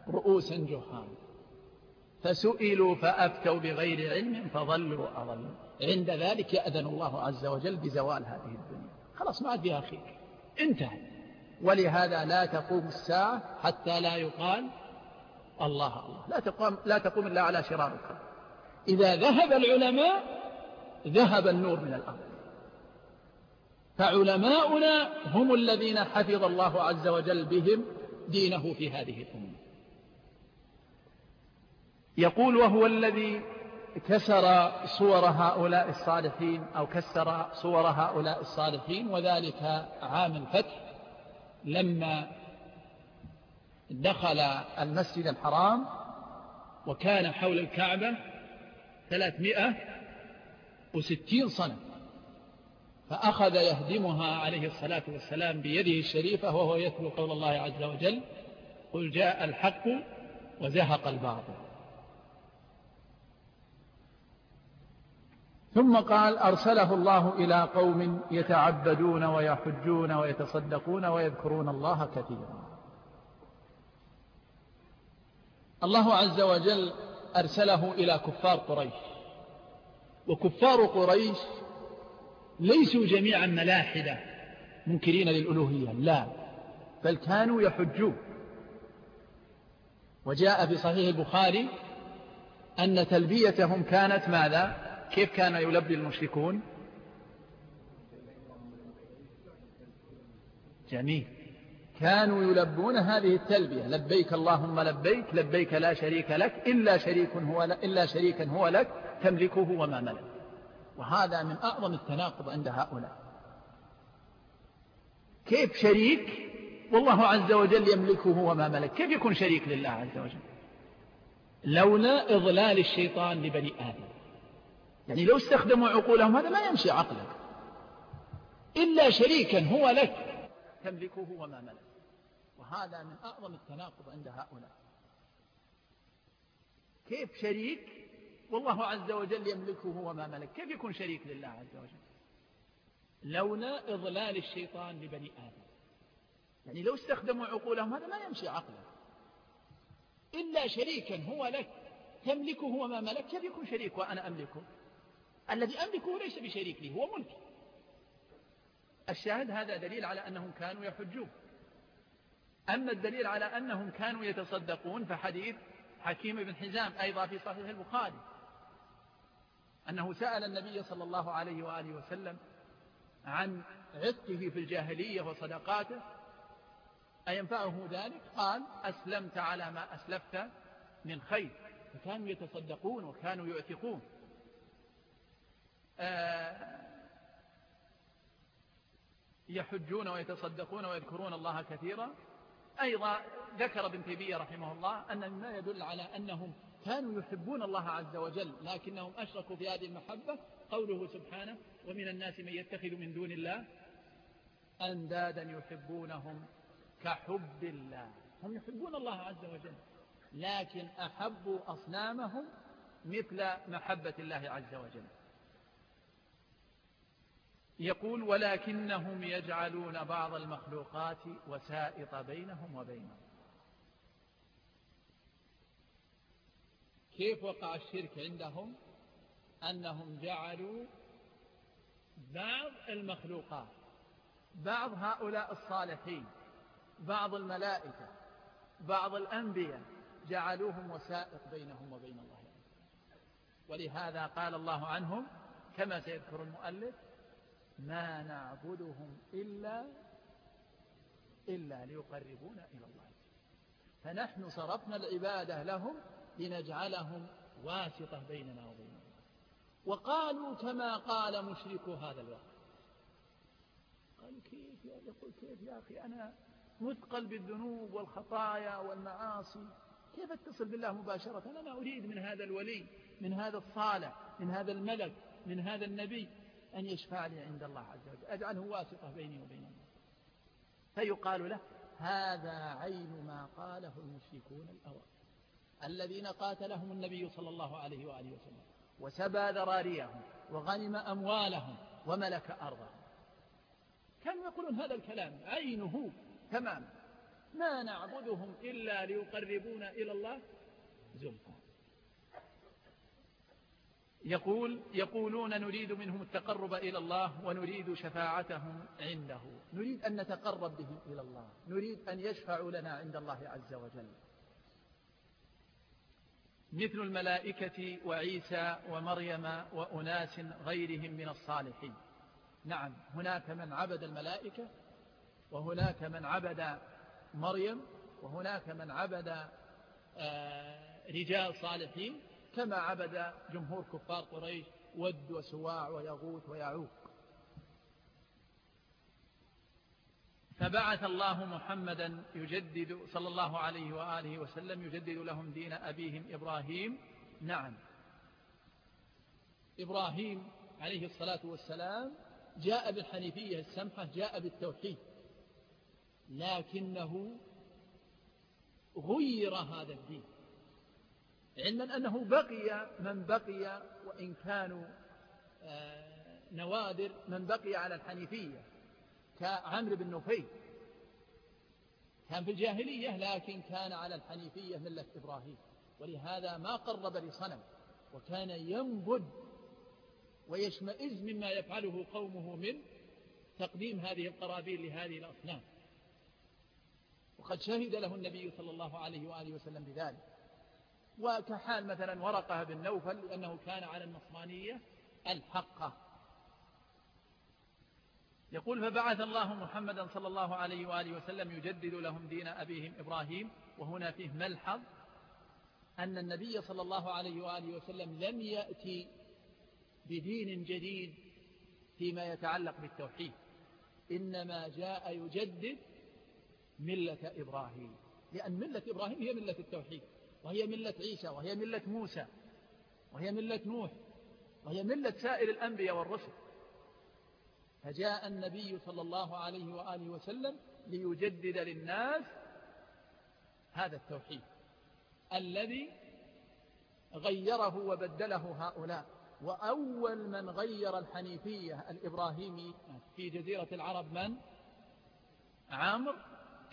رؤوسا جهال فسئلوا فأفتوا بغير علم فظلوا أضلوا عند ذلك يأذن الله عز وجل بزوال هذه الدنيا. خلاص ما عاد فيها خير انتهى. ولهذا لا تقوم الساعة حتى لا يقال الله الله. لا تقوم, لا تقوم إلا على شرار الخلق إذا ذهب العلماء ذهب النور من الأرض. فعلماؤنا هم الذين حفظ الله عز وجل بهم دينه في هذه الأمة. يقول وهو الذي كسر صور هؤلاء الصالحين أو كسر صور هؤلاء الصالحين وذلك عام الفتح لما دخل المسجد الحرام وكان حول الكعبة ثلاثمائة وستين صنم. فأخذ يهدمها عليه الصلاة والسلام بيده الشريفة وهو يتلو قول الله عز وجل قل جاء الحق وزهق الباطل. ثم قال أرسله الله إلى قوم يتعبدون ويحجون ويتصدقون ويذكرون الله كثيرا. الله عز وجل أرسله إلى كفار قريش. وكفار قريش ليسوا جميعا ملاحدة منكرين للألوهية لا بل كانوا يحجون. وجاء في صحيح البخاري أن تلبيتهم كانت ماذا؟ كيف كان يلبي المشركون؟ جميل. كانوا يلبون هذه التلبية لبيك اللهم لبيك لبيك لا شريك لك إلا شريك هو إلا شريكا هو لك تملكه وما ملك. وهذا من أعظم التناقض عند هؤلاء. كيف شريك؟ والله عز وجل يملكه وما ملك. كيف يكون شريك لله عز وجل؟ لولا إضلال الشيطان لبني آدم. يعني لو استخدموا عقولهم هذا ما يمشي عقلك. إلا شريكا هو لك تملكه وما ملك. وهذا من أعظم التناقض عند هؤلاء. كيف شريك؟ والله عز وجل يملكه وما ملك. كيف يكون شريك لله عز وجل؟ لولا إضلال الشيطان لبني آدم. يعني لو استخدموا عقولهم هذا ما يمشي عقلك. إلا شريكا هو لك تملكه وما ملك. كيف يكون شريك وأنا أملكه؟ الذي أملكه ليس بشريك لي هو ملكي الشاهد هذا دليل على أنهم كانوا يحجون. أما الدليل على أنهم كانوا يتصدقون فحديث حكيم بن حزام أيضا في صحيح البخاري أنه سأل النبي صلى الله عليه وآله وسلم عن عتقه في الجاهلية وصدقاته أينفعه ذلك؟ قال أسلمت على ما أسلفت من خير. فكانوا يتصدقون وكانوا يعتقون. يحجون ويتصدقون ويذكرون الله كثيرا. أيضا ذكر ابن تيمية رحمه الله أن مما يدل على أنهم كانوا يحبون الله عز وجل لكنهم أشركوا في هذه المحبة. قوله سبحانه ومن الناس من يتخذ من دون الله أندادا يحبونهم كحب الله. هم يحبون الله عز وجل لكن أحبوا أصنامهم مثل محبة الله عز وجل. يقول ولكنهم يجعلون بعض المخلوقات وسائط بينهم وبينهم. كيف وقع الشرك عندهم؟ أنهم جعلوا بعض المخلوقات بعض هؤلاء الصالحين بعض الملائكة بعض الأنبياء جعلوهم وسائط بينهم وبين الله. ولهذا قال الله عنهم كما سيذكر المؤلف ما نعبدهم إلا إلا ليقربونا إلى الله فنحن صرفنا العبادة لهم لنجعلهم واسطة بيننا وبينهم وقالوا كما قال مشركو هذا الوقت. قالوا كيف يا يقول كيف يا أخي؟ أنا مثقل بالذنوب والخطايا والمعاصي. كيف اتصل بالله مباشرة؟ أنا أريد من هذا الولي من هذا الصالح من هذا الملك من هذا النبي. أن يشفع لي عند الله عز وجل. أجعله واسطة بيني وبين الله فيقال له هذا عين ما قاله المشركون الأوائل. الذين قاتلهم النبي صلى الله عليه وآله وسلم وسبى ذراريهم وغنم أموالهم وملك أرضهم. كانوا يقولون هذا الكلام عينه تمام. ما نعبدهم إلا ليقربونا إلى الله زلفى. يقول يقولون نريد منهم التقرب إلى الله ونريد شفاعتهم عنده. نريد أن نتقرب بهم إلى الله. نريد أن يشفعوا لنا عند الله عز وجل. مثل الملائكة وعيسى ومريم وأناس غيرهم من الصالحين. نعم هناك من عبد الملائكة وهناك من عبد مريم وهناك من عبد آه، رجال صالحين. كما عبد جمهور كفار قريش ود وسواع ويغوث ويعوق. فبعث الله محمدا يجدد صلى الله عليه وآله وسلم يجدد لهم دين أبيهم إبراهيم. نعم. إبراهيم عليه الصلاة والسلام جاء بالحنيفية السمحة جاء بالتوحيد لكنه غير هذا الدين. علما أنه بقي من بقي وإن كانوا آه، نوادر من بقي على الحنيفية كعمرو بن نفيل. كان في الجاهلية لكن كان على الحنيفية ملة إبراهيم. ولهذا ما قرب لصنم وكان ينبد ويشمئز مما يفعله قومه من تقديم هذه القرابين لهذه الأصنام. وقد شهد له النبي صلى الله عليه وآله وسلم بذلك. وكحال مثلا ورقة بن نوفل لأنه كان على النصرانية الحقة يقول فبعث الله محمدا صلى الله عليه وآله وسلم يجدد لهم دين أبيهم إبراهيم وهنا فيه ملحظ أن النبي صلى الله عليه وآله وسلم لم يأتي بدين جديد فيما يتعلق بالتوحيد إنما جاء يجدد ملة إبراهيم لأن ملة إبراهيم هي ملة التوحيد. وهي ملة عيسى وهي ملة موسى وهي ملة نوح وهي ملة سائر الأنبياء والرسل. فجاء النبي صلى الله عليه وآله وسلم ليجدد للناس هذا التوحيد الذي غيره وبدله هؤلاء. وأول من غير الحنيفية الإبراهيمي في جزيرة العرب من؟ عمرو.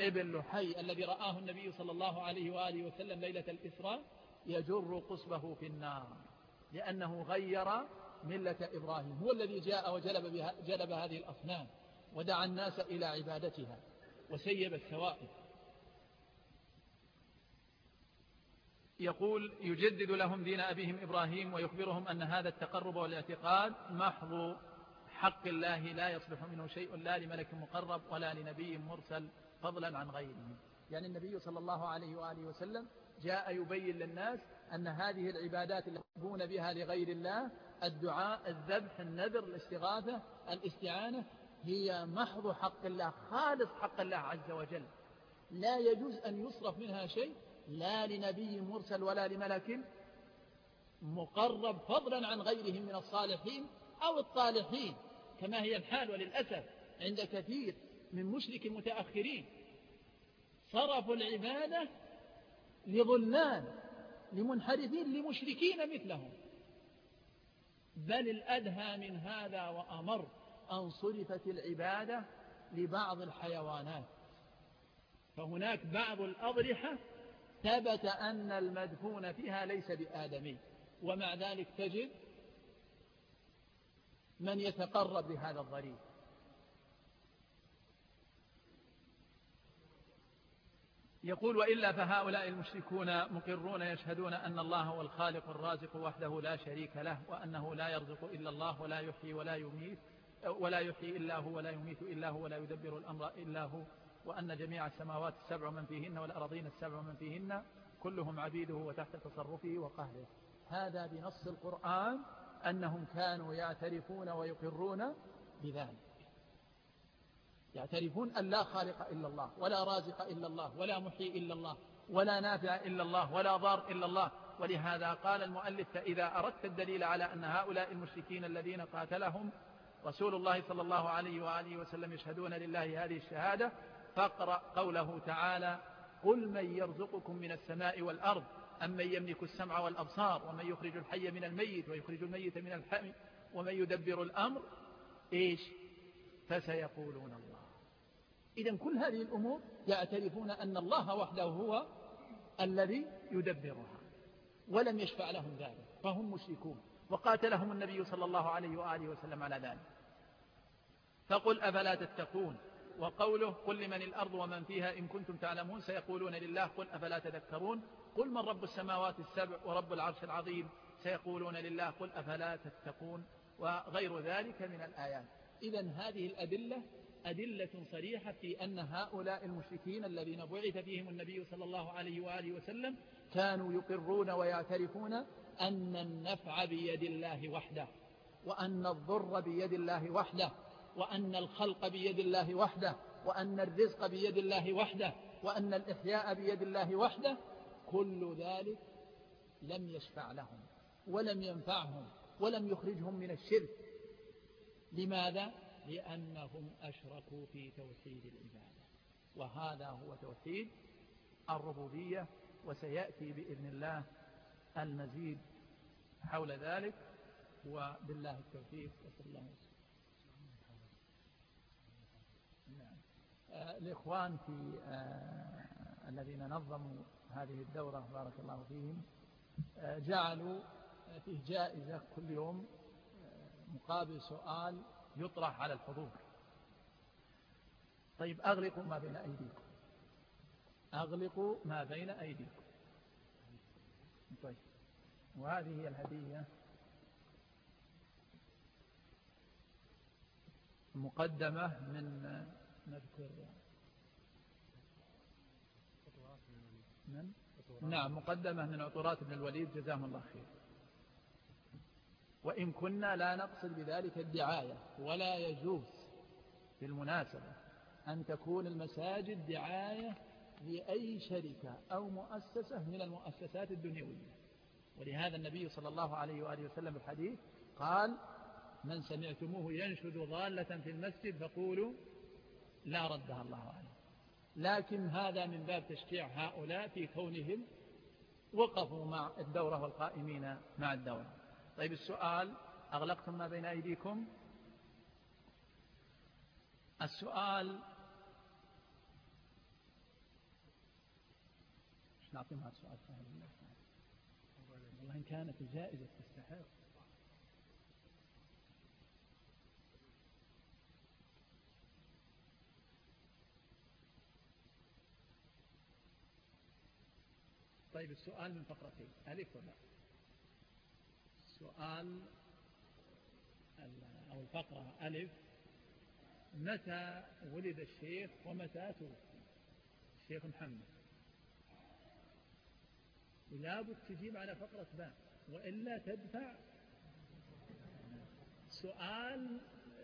ابن لحي الذي رآه النبي صلى الله عليه وآله وسلم ليلة الإسراء يجر قصبه في النار لأنه غير ملة إبراهيم هو الذي جاء وجلب بها جلب هذه الأصنام ودعا الناس إلى عبادتها وسيب السوائب يقول يجدد لهم دين أبيهم إبراهيم ويخبرهم أن هذا التقرب والاعتقاد محض حق الله لا يصلح منه شيء لا لملك مقرب ولا لنبي مرسل. فضلا عن غيره يعني النبي صلى الله عليه وآله وسلم جاء يبين للناس أن هذه العبادات التي يذهبون بها لغير الله الدعاء الذبح النذر الاستغاثة الاستعانة هي محض حق الله خالص حق الله عز وجل. لا يجوز أن يصرف منها شيء لا لنبي مرسل ولا لملك مقرب فضلا عن غيرهم من الصالحين أو الطالحين كما هي الحال وللأسف عند كثير من مشرك المتأخرين صرفوا العبادة لظلمان لمنحرفين لمشركين مثلهم. بل الأدهى من هذا وأمر أن صرفت العبادة لبعض الحيوانات. فهناك بعض الأضرحة ثبت أن المدفون فيها ليس بآدمي. ومع ذلك تجد من يتقرب لهذا الضريح يقول وإلا فهؤلاء المشركون مقرون يشهدون أن الله هو الخالق الرازق وحده لا شريك له وأنه لا يرزق إلا الله ولا يحيي ولا يميت ولا يحيي إلا هو ولا يميت إلا هو ولا يدبر الأمر إلا هو وأن جميع السماوات السبع ومن فيهن والأراضين السبع ومن فيهن كلهم عبيده وتحت تصرفه وقهره. هذا بنص القرآن أنهم كانوا يعترفون ويقرون بذلك. يعترفون أن لا خالق إلا الله ولا رازق إلا الله ولا محيي إلا الله ولا نافع إلا الله ولا ضار إلا الله. ولهذا قال المؤلف فإذا أردت الدليل على أن هؤلاء المشركين الذين قاتلهم رسول الله صلى الله عليه وآله وسلم يشهدون لله هذه الشهادة فاقرأ قوله تعالى قل من يرزقكم من السماء والأرض أم من يملك السمع والأبصار ومن يخرج الحي من الميت ويخرج الميت من الحي ومن يدبر الأمر؟ إيش؟ فسيقولون الله. إذا كل هذه الأمور يعترفون أن الله وحده هو الذي يدبرها ولم يشفع لهم ذلك فهم مشركون وقاتلهم النبي صلى الله عليه وآله وسلم على ذلك. فقل أفلا تتقون؟ وقوله قل لمن الأرض ومن فيها إن كنتم تعلمون سيقولون لله قل أفلا تذكرون؟ قل من رب السماوات السبع ورب العرش العظيم؟ سيقولون لله قل أفلا تتقون؟ وغير ذلك من الآيات. إذا هذه الأدلة أدلة صريحة في أن هؤلاء المشركين الذين بعث فيهم النبي صلى الله عليه وآله وسلم كانوا يقرون ويعترفون أن النفع بيد الله وحده وأن الضر بيد الله وحده وأن الخلق بيد الله وحده وأن الرزق بيد الله وحده وأن الإحياء بيد الله وحده كل ذلك لم يشفع لهم ولم ينفعهم ولم يخرجهم من الشرك لماذا؟ لأنهم أشركوا في توحيد العبادة. وهذا هو توحيد الربوبية وسيأتي بإذن الله المزيد حول ذلك. وبالله التوفيق وصلى الله وسلم. نعم. آه، الإخوان في آه الذين نظموا هذه الدورة بارك الله فيهم آه جعلوا فيه جائزة كل يوم مقابل سؤال يطرح على الحضور. طيب أغلقوا ما بين أيديكم. أغلقوا ما بين أيديكم. طيب وهذه هي الهدية مقدمة من نذكر. من؟ نعم مقدمة من عطورات ابن الوليد. جزاهم الله خير. وإن كنا لا نقصد بذلك الدعاية ولا يجوز بالمناسبة أن تكون المساجد دعاية لأي شركة أو مؤسسة من المؤسسات الدنيوية. ولهذا النبي صلى الله عليه وآله وسلم الحديث قال من سمعتموه ينشد ضالة في المسجد فقولوا لا ردها الله عليه. لكن هذا من باب تشجيع هؤلاء في كونهم وقفوا مع الدورة والقائمين مع الدورة. طيب السؤال أغلقتم ما بين أيديكم؟ السؤال نعطيهم هذا السؤال؟ ثاني والله إن كانت الجائزة تستحق. طيب السؤال من فقرتين ألف ولا؟ سؤال أو الفقرة ألف. متى ولد الشيخ ومتى توفي؟ الشيخ محمد. لابد تجيب على فقرة باء وإلا تدفع سؤال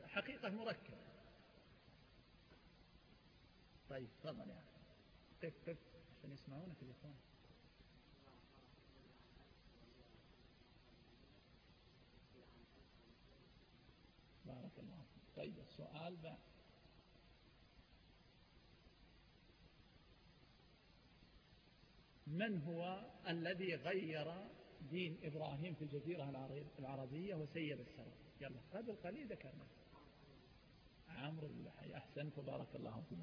حقيقة مركب. طيب تفضل أخي. قف قف عشان يسمعونك الإخوان. بارك الله طيب السؤال بعد. من هو الذي غير دين إبراهيم في الجزيرة العربية وسيب السرى يلا هذا القليل ذكرنا. عمرو بن حي أحسنت وبارك الله فيك.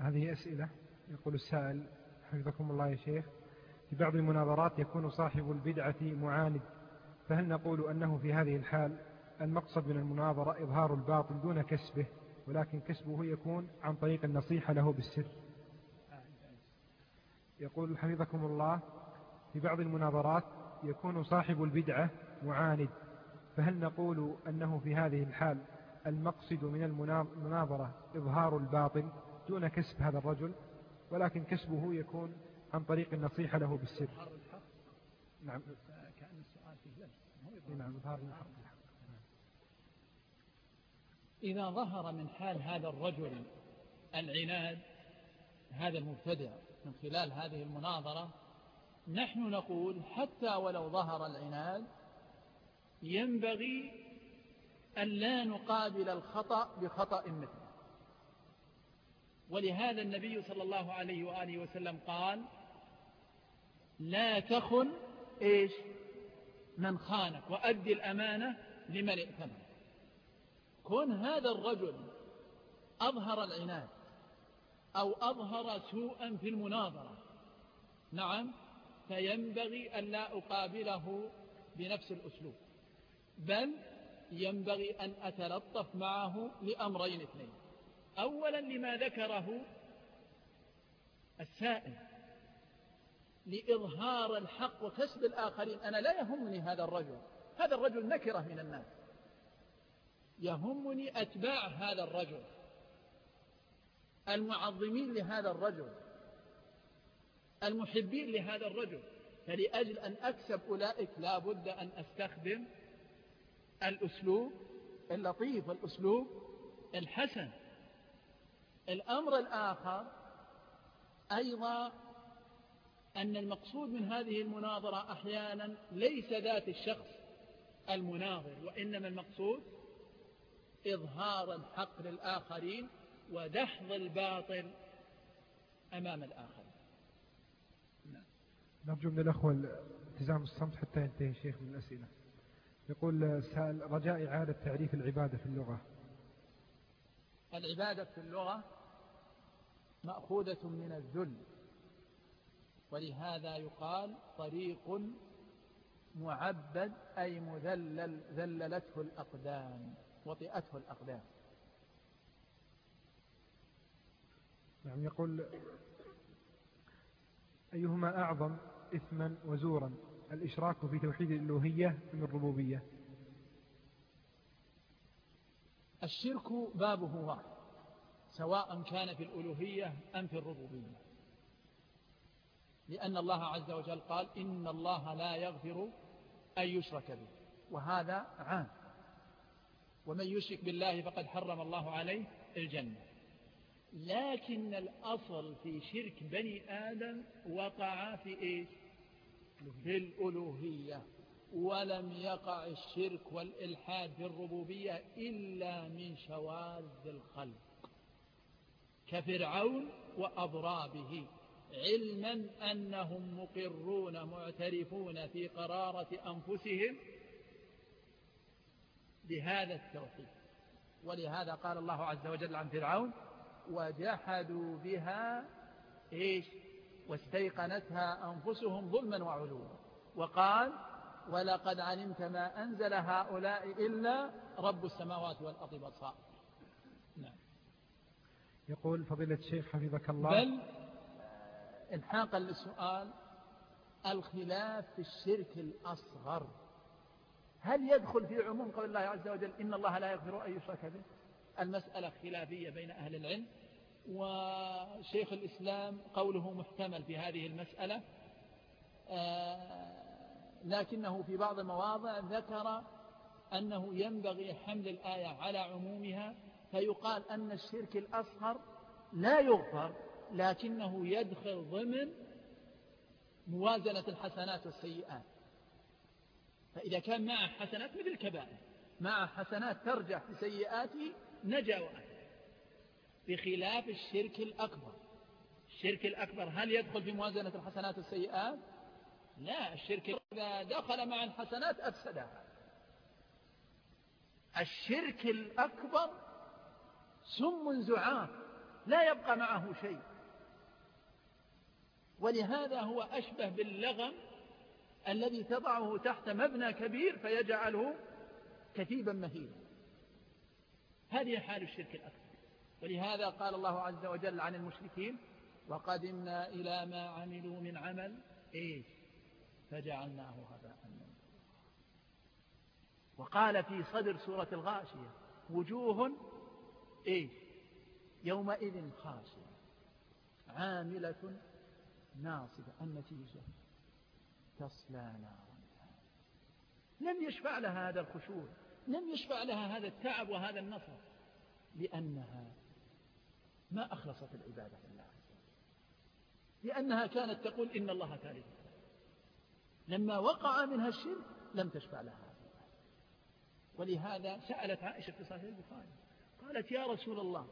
هذه أسئلة. يقول السائل حفظكم الله يا شيخ. في بعض المناظرات يكون صاحب البدعة معاند فهل نقول أنه في هذه الحال المقصد من المناظرة إظهار الباطل دون كسبه ولكن كسبه يكون عن طريق النصيحة له بالسر؟ يقول حفظكم الله في بعض المناظرات يكون صاحب البدعة معاند فهل نقول أنه في هذه الحال المقصد من المناظرة إظهار الباطل دون كسب هذا الرجل؟ ولكن كسبه يكون عن طريق النصيحة له بالسر. نعم. كأن السؤال فيه لبس نعم إظهار الحق. إذا ظهر من حال هذا الرجل العناد هذا المبتدع من خلال هذه المناظرة نحن نقول حتى ولو ظهر العناد ينبغي أن لا نقابل الخطأ بخطأ مثله. ولهذا النبي صلى الله عليه وآله وسلم قال لا تخن إيش؟ من خانك وأدي الأمانة لمن ائتمن. كون هذا الرجل أظهر العناد أو أظهر سوءا في المناظرة. نعم فينبغي أن لا أقابله بنفس الأسلوب بل ينبغي أن أتلطف معه لأمرين اثنين. أولا لما ذكره السائل لإظهار الحق وكسب الآخرين. أنا لا يهمني هذا الرجل. هذا الرجل نكرة من الناس. يهمني أتباع هذا الرجل. المعظمين لهذا الرجل. المحبين لهذا الرجل. فلأجل أن أكسب أولئك لا بد أن أستخدم الأسلوب اللطيف والأسلوب الحسن. الأمر الآخر أيضا أن المقصود من هذه المناظرة أحيانا ليس ذات الشخص المناظر وإنما المقصود إظهار الحق للآخرين ودحض الباطل أمام الآخرين. نعم. نرجو من الأخوة التزام الصمت حتى ينتهي الشيخ من الأسئلة. يقول السائل رجاء إعادة تعريف العبادة في اللغة. العبادة في اللغة مأخوذة من الذل. ولهذا يقال طريق معبد أي مذلل ذللته الأقدام وطئته الأقدام. نعم يقول أيهما أعظم إثما وزورا؟ الإشراك في توحيد الألوهية من الربوبية؟ الشرك بابه واحد سواء كان في الألوهية أم في الربوبية. لأن الله عز وجل قال إن الله لا يغفر أن يشرك به. وهذا عام. ومن يشرك بالله فقد حرم الله عليه الجنة. لكن الأصل في شرك بني آدم وقع في إيش؟ في الألوهية. ولم يقع الشرك والإلحاد في الربوبية إلا من شواذ الخلق. كفرعون وأضرابه. علما أنهم مقرون معترفون في قرارة أنفسهم بهذا التوحيد. ولهذا قال الله عز وجل عن فرعون وجحدوا بها إيش؟ واستيقنتها أنفسهم ظلما وعلوا. وقال ولقد علمت ما أنزل هؤلاء إلا رب السماوات والأرض بصائر. نعم. يقول فضيلة الشيخ حفظك الله بل الحاقا للسؤال الخلاف في الشرك الأصغر. هل يدخل في عموم قول الله عز وجل إن الله لا يغفر أن يشرك به؟ المسألة خلافية بين أهل العلم وشيخ الإسلام قوله محتمل في هذه المسألة آه، لكنه في بعض المواضع ذكر أنه ينبغي حمل الآية على عمومها فيقال أن الشرك الأصغر لا يغفر لكنه يدخل ضمن موازنة الحسنات والسيئات. فإذا كان معه حسنات مثل الكبائر معه حسنات ترجح بسيئاته نجا وأهل بخلاف الشرك الأكبر. الشرك الأكبر هل يدخل في موازنة الحسنات والسيئات؟ لا الشرك إذا دخل مع الحسنات أفسدها. الشرك الأكبر سم زعاف لا يبقى معه شيء. ولهذا هو أشبه باللغم الذي تضعه تحت مبنى كبير فيجعله كثيبا مهيلا. هذه حال الشرك الأكبر. ولهذا قال الله عز وجل عن المشركين وقدمنا إلى ما عملوا من عمل إيش؟ فجعلناه هباء وقال في صدر سورة الغاشية وجوه إيش؟ يومئذ خاشية عاملة ناصبة النتيجة تصلى نارا. لم يشفع لها هذا الخشوع لم يشفع لها هذا التعب وهذا النصر لأنها ما أخلصت العبادة لله لأنها كانت تقول إن الله ثالث لما وقع منها الشرك لم تشفع لها ولهذا سألت عائشة في صحيح البخاري قالت يا رسول الله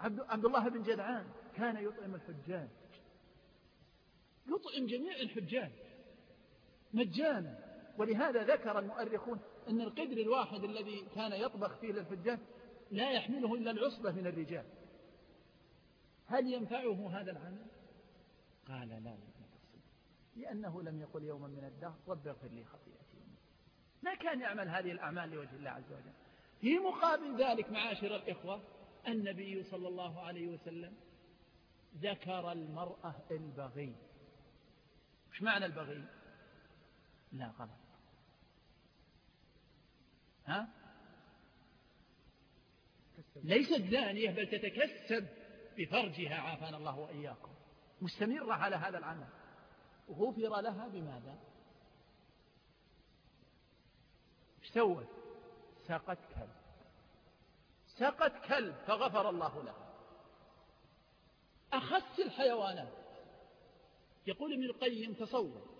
عبد الله بن جدعان كان يطعم الحجاج. يطعم جميع الحجاج. مجانا. ولهذا ذكر المؤرخون أن القدر الواحد الذي كان يطبخ فيه للحجاج لا يحمله إلا العصبة من الرجال. هل ينفعه هذا العمل؟ قال لا لأنه لم يقل يوما من الدهر رب اغفر لي خطيئتي. ما كان يعمل هذه الأعمال لوجه الله عز وجل. في مقابل ذلك معاشر الإخوة النبي صلى الله عليه وسلم ذكر المرأة البغي. مش معنى البغي؟ لا غلط. ها؟ ليست زانية بل تتكسب بفرجها عافانا الله وإياكم. مستمرة على هذا العمل. غفر لها بماذا؟ سوت؟ سقت كلب. سقت كلب فغفر الله لها. أخس الحيوانات. يقول ابن القيم تصور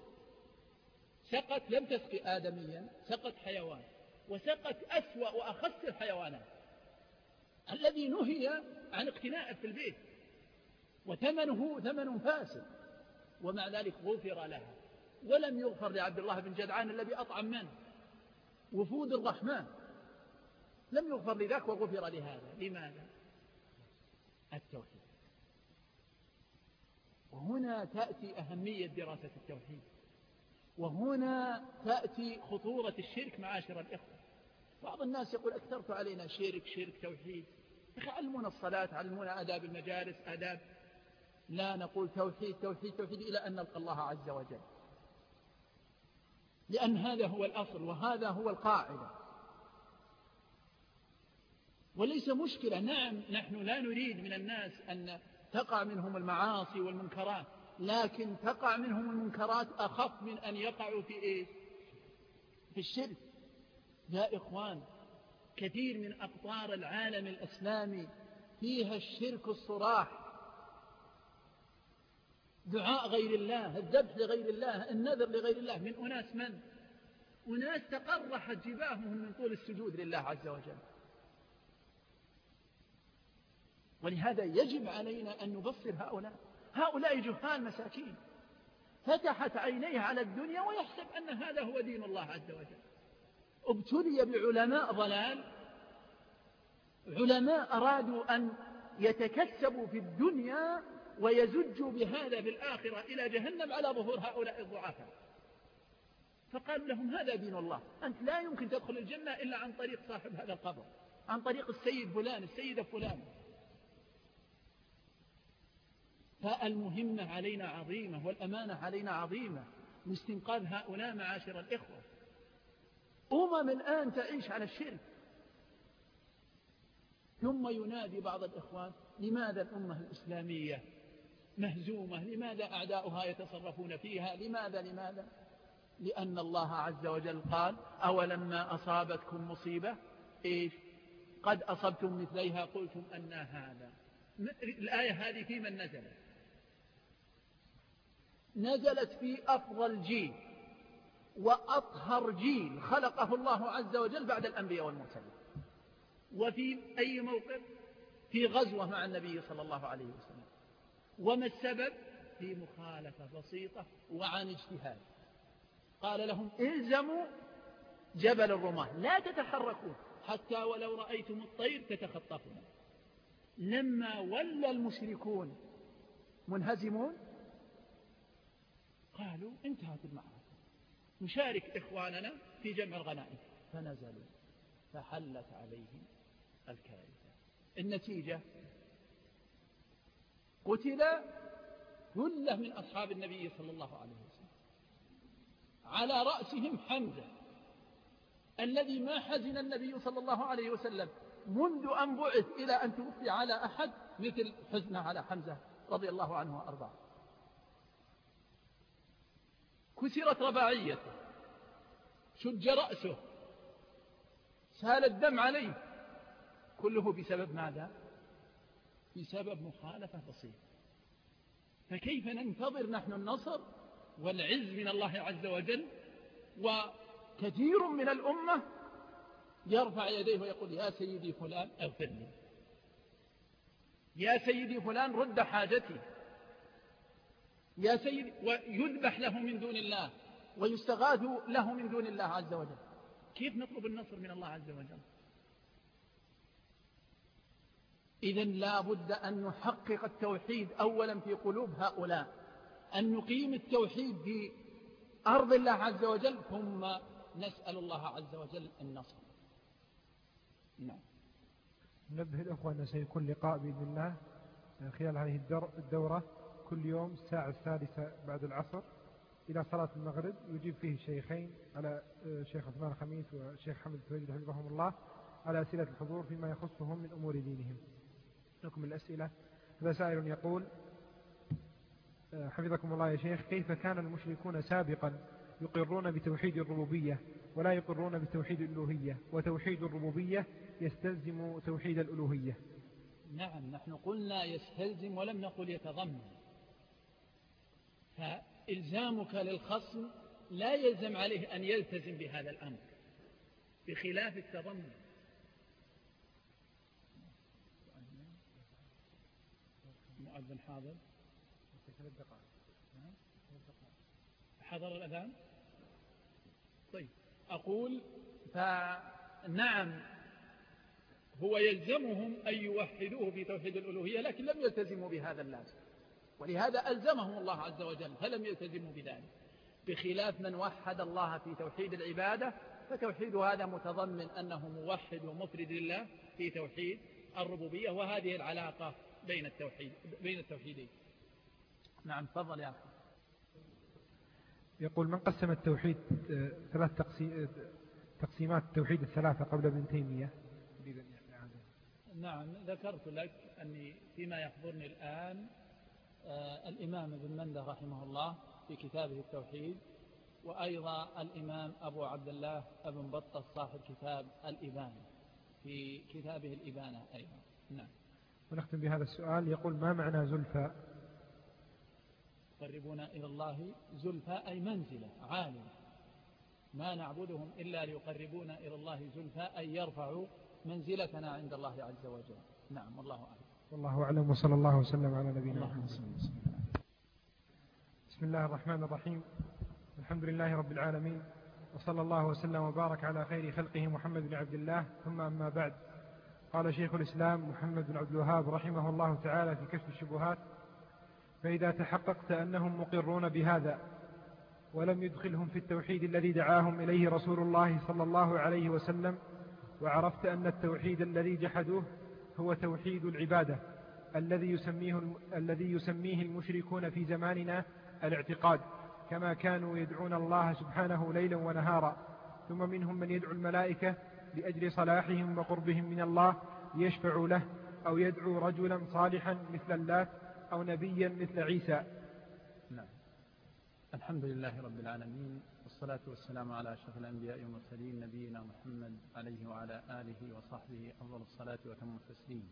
سقت لم تسقي آدميا سقت حيوان وسقت أسوأ وأخس الحيوانات. الذي نهي عن اقتناء في البيت وثمنه ثمن فاسد ومع ذلك غفر لها ولم يغفر لعبد الله بن جدعان الذي أطعم منه. وفود الرحمن. لم يغفر لذاك وغفر لهذا. لماذا؟ التوحيد. وهنا تأتي أهمية دراسة التوحيد. وهنا تأتي خطورة الشرك معاشر الإخوة. بعض الناس يقول أكثرت علينا شرك شرك توحيد. علمونا الصلاة علمونا آداب المجالس آداب. لا نقول توحيد توحيد توحيد إلى أن نلقى الله عز وجل. لأن هذا هو الأصل وهذا هو القاعدة. وليس مشكلة. نعم نحن لا نريد من الناس أن تقع منهم المعاصي والمنكرات لكن تقع منهم المنكرات أخف من أن يقعوا في إيه في الشرك. يا إخوان كثير من أقطار العالم الإسلامي فيها الشرك الصراح. دعاء غير الله الذبح لغير الله النذر لغير الله. من أناس من؟ أناس تقرحت جباههم من طول السجود لله عز وجل. ولهذا يجب علينا أن نبصر هؤلاء. هؤلاء جهال مساكين. فتحت عينيه على الدنيا ويحسب أن هذا هو دين الله عز وجل. ابتلي بعلماء ضلال. علماء أرادوا أن يتكسبوا في الدنيا ويزجوا بهذا في الآخرة إلى جهنم على ظهور هؤلاء الضعفاء. فقالوا لهم هذا دين الله. أنت لا يمكن تدخل الجنة إلا عن طريق صاحب هذا القبر. عن طريق السيد فلان السيدة فلان. فالمهمة علينا عظيمة والأمانة علينا عظيمة لاستنقاذ هؤلاء معاشر الإخوة. أمم الآن تعيش على الشرك. ثم ينادي بعض الإخوان لماذا الأمة الإسلامية مهزومة؟ لماذا أعداؤها يتصرفون فيها؟ لماذا؟ لماذا؟ لأن الله عز وجل قال أولما أصابتكم مصيبة؟ إيش؟ قد أصبتم مثليها قلتم أن هذا. الآية هذه في من نزلت. نزلت في أفضل جيل وأطهر جيل خلقه الله عز وجل بعد الأنبياء والمرسلين. وفي أي موقف؟ في غزوة مع النبي صلى الله عليه وسلم. وما السبب؟ في مخالفة بسيطة وعن اجتهاد. قال لهم إلزموا جبل الرماة لا تتحركوا حتى ولو رأيتم الطير تتخطفون. لما ولى المشركون منهزمون قالوا انتهت المعركة. نشارك إخواننا في جمع الغنائم. فنزلوا. فحلت عليهم الكارثة. النتيجة؟ قتل كله من أصحاب النبي صلى الله عليه وسلم. على رأسهم حمزة الذي ما حزن النبي صلى الله عليه وسلم منذ أن بعث إلى أن توفي على أحد مثل حزنه على حمزة رضي الله عنه وأرضاه. كسرت رباعيته. شج رأسه. سال الدم عليه. كله بسبب ماذا؟ بسبب مخالفة بسيطة. فكيف ننتظر نحن النصر والعز من الله عز وجل؟ وكثير من الأمة يرفع يديه ويقول يا سيدي فلان اغفر لي. يا سيدي فلان رد حاجتي. يا سيدي ويذبح له من دون الله ويستغاث له من دون الله عز وجل. كيف نطلب النصر من الله عز وجل؟ إذا لا بد أن نحقق التوحيد أولا في قلوب هؤلاء أن نقيم التوحيد في أرض الله عز وجل ثم نسأل الله عز وجل النصر. نعم. نبه الأخوة أن سيكون لقاء بإذن الله خلال هذه الدورة. كل يوم الساعة السادسة بعد العصر إلى صلاة المغرب. يجيب فيه الشيخين على الشيخ عثمان الخميس والشيخ حمد الفريد حفظهم الله على أسئلة الحضور فيما يخصهم من أمور دينهم. لكم الأسئلة. هذا سائل يقول آه، حفظكم الله يا شيخ كيف كان المشركون سابقا يقرون بتوحيد الربوبية ولا يقرون بتوحيد الألوهية؟ وتوحيد الربوبية يستلزم توحيد الألوهية. نعم نحن قلنا يستلزم ولم نقل يتضمن. فإلزامك للخصم لا يلزم عليه أن يلتزم بهذا الأمر بخلاف التضمن. مؤذن حاضر؟ حضر الأذان؟ طيب. أقول فنعم هو يلزمهم أن يوحدوه في توحيد الألوهية لكن لم يلتزموا بهذا اللازم. ولهذا ألزمهم الله عز وجل فلم يلتزموا بذلك. بخلاف من وحد الله في توحيد العبادة فتوحيد هذا متضمن أنه موحد ومفرد لله في توحيد الربوبية وهذه العلاقة بين التوحيد بين التوحيدين. نعم تفضل يا أخي. يقول من قسم التوحيد آه، ثلاث آه، تقسيمات التوحيد الثلاثة قبل ابن تيمية؟ نعم ذكرت لك أني فيما يحضرني الآن الإمام ابن مندة رحمه الله في كتابه التوحيد وأيضا الإمام أبو عبد الله ابن بطة صاحب كتاب الإبانة في كتابه الإبانة أيضا. نعم. ونختم بهذا السؤال. يقول ما معنى زلفى؟ يقربون إلى الله. زلفى أي منزلة عالية ما نعبدهم إلا ليقربون إلى الله. زلفى أي يرفعوا منزلتنا عند الله عز وجل. نعم والله أعلم. والله أعلم وصلى الله وسلم على نبينا محمد. بسم الله الرحمن الرحيم. الحمد لله رب العالمين وصلى الله وسلم وبارك على خير خلقه محمد بن عبد الله. ثم أما بعد قال شيخ الإسلام محمد بن عبد الوهاب رحمه الله تعالى في كشف الشبهات فإذا تحققت أنهم مقرون بهذا ولم يدخلهم في التوحيد الذي دعاهم إليه رسول الله صلى الله عليه وسلم وعرفت أن التوحيد الذي جحدوه هو توحيد العبادة الذي يسميه, الذي يسميه المشركون في زماننا الاعتقاد كما كانوا يدعون الله سبحانه ليلا ونهارا. ثم منهم من يدعو الملائكة لأجل صلاحهم وقربهم من الله ليشفعوا له أو يدعو رجلا صالحا مثل اللات أو نبيا مثل عيسى. نعم. الحمد لله رب العالمين. والصلاة والسلام على أشرف الأنبياء والمرسلين نبينا محمد عليه وعلى آله وصحبه أفضل الصلاة وتم التسليم.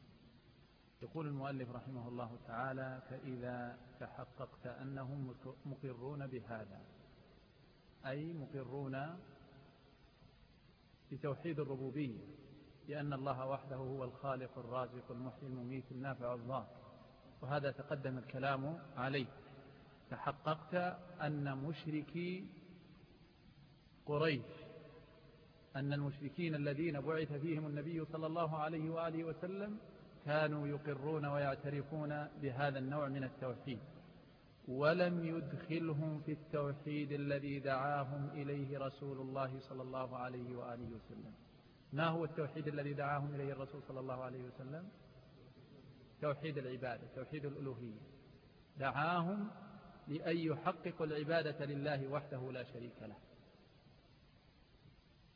يقول المؤلف رحمه الله تعالى فإذا تحققت أنهم مقرون بهذا أي مقرون بتوحيد الربوبية لأن الله وحده هو الخالق الرازق المحيي المميت النافع الضار وهذا تقدم الكلام عليه. تحققت أن مشركي قريش أن المشركين الذين بعث فيهم النبي صلى الله عليه وآله وسلم كانوا يقرون ويعترفون بهذا النوع من التوحيد ولم يدخلهم في التوحيد الذي دعاهم إليه رسول الله صلى الله عليه وآله وسلم. ما هو التوحيد الذي دعاهم إليه الرسول صلى الله عليه وسلم؟ توحيد العبادة توحيد الألوهية. دعاهم لأن يحققوا العبادة لله وحده لا شريك له.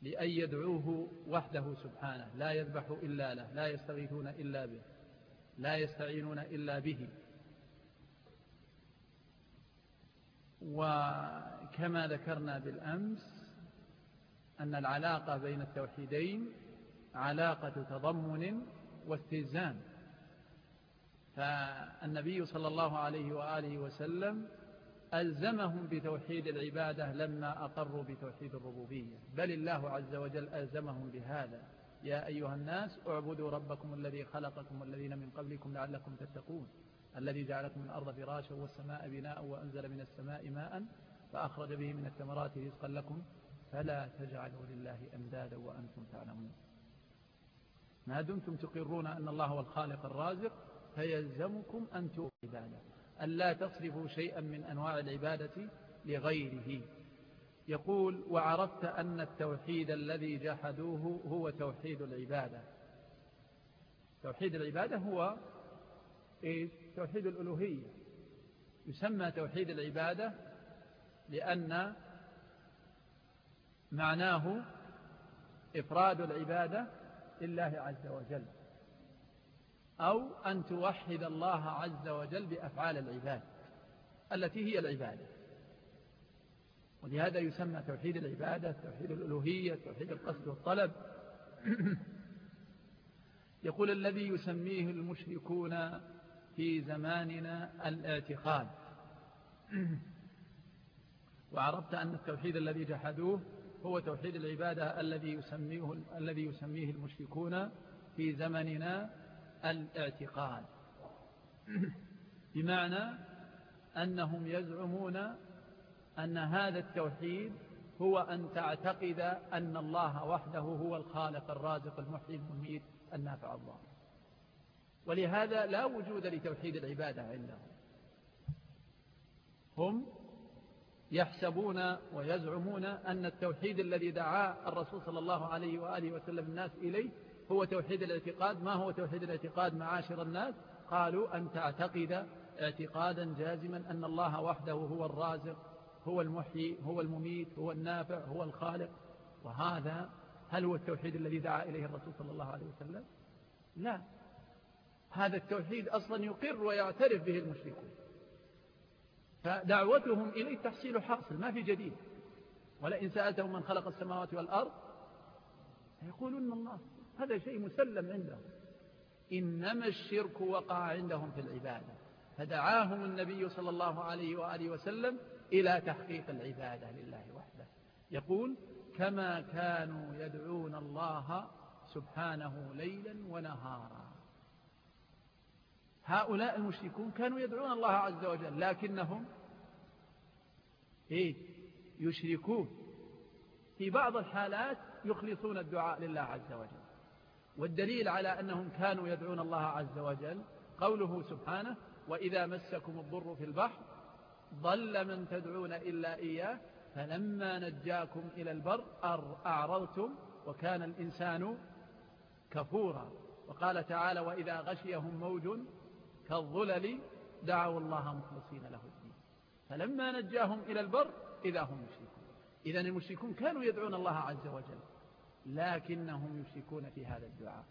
لأن يدعوه وحده سبحانه. لا يذبح إلا له. لا يستغيثون إلا به. لا يستعينون إلا به. وكما ذكرنا بالأمس أن العلاقة بين التوحيدين علاقة تضمن واستلزام فالنبي صلى الله عليه وآله وسلم ألزمهم بتوحيد العبادة لما أقروا بتوحيد الربوبية. بل الله عز وجل ألزمهم بهذا. يا أيها الناس اعبدوا ربكم الذي خلقكم والذين من قبلكم لعلكم تتقون. الذي جعلكم الأرض فراشا والسماء بناء وأنزل من السماء ماء فأخرج به من الثمرات رزقا لكم فلا تجعلوا لله أندادا وأنتم تعلمون. ما دمتم تقرون أن الله هو الخالق الرازق فيلزمكم أن تؤمنوا أن لا تصرفوا شيئا من أنواع العبادة لغيره. يقول وعرفت أن التوحيد الذي جحدوه هو توحيد العبادة. توحيد العبادة هو إيه؟ توحيد الألوهية. يسمى توحيد العبادة لأن معناه إفراد العبادة لله عز وجل. أو أن توحد الله عز وجل بأفعال العباد التي هي العبادة. ولهذا يسمى توحيد العبادة توحيد الألوهية توحيد القصد والطلب. يقول الذي يسميه المشركون في زماننا الاعتقاد. وعرفت أن التوحيد الذي جحدوه هو توحيد العبادة الذي يسميه, الذي يسميه المشركون في زمننا الاعتقاد. بمعنى أنهم يزعمون أن هذا التوحيد هو أن تعتقد أن الله وحده هو الخالق الرازق المحيي المميت النافع الله ولهذا لا وجود لتوحيد العبادة عندهم. هم يحسبون ويزعمون أن التوحيد الذي دعا الرسول صلى الله عليه وآله وسلم الناس إليه هو توحيد الاعتقاد؟ ما هو توحيد الاعتقاد معاشر الناس؟ قالوا أن تعتقد اعتقادا جازما أن الله وحده هو الرازق هو المحيي هو المميت هو النافع هو الخالق. وهذا هل هو التوحيد الذي دعا إليه الرسول صلى الله عليه وسلم؟ لا. هذا التوحيد أصلا يقر ويعترف به المشركون. فدعوتهم إليه تحصيل حاصل ما في جديد. ولئن سألتهم من خلق السماوات والأرض يقولون الله. هذا شيء مسلم عندهم. إنما الشرك وقع عندهم في العبادة. فدعاهم النبي صلى الله عليه وآله وسلم إلى تحقيق العبادة لله وحده. يقول كما كانوا يدعون الله سبحانه ليلا ونهارا. هؤلاء المشركون كانوا يدعون الله عز وجل لكنهم إيه؟ يشركون. في بعض الحالات يخلصون الدعاء لله عز وجل. والدليل على أنهم كانوا يدعون الله عز وجل قوله سبحانه وإذا مسكم الضر في البحر ضل من تدعون إلا إياه فلما نجاكم إلى البر أعرضتم وكان الإنسان كفورا. وقال تعالى وإذا غشيهم موج كالظلل دعوا الله مخلصين له الدين. فلما نجاهم إلى البر إذا هم مشركون. إذا المشركون كانوا يدعون الله عز وجل. لكنهم يشركون في هذا الدعاء.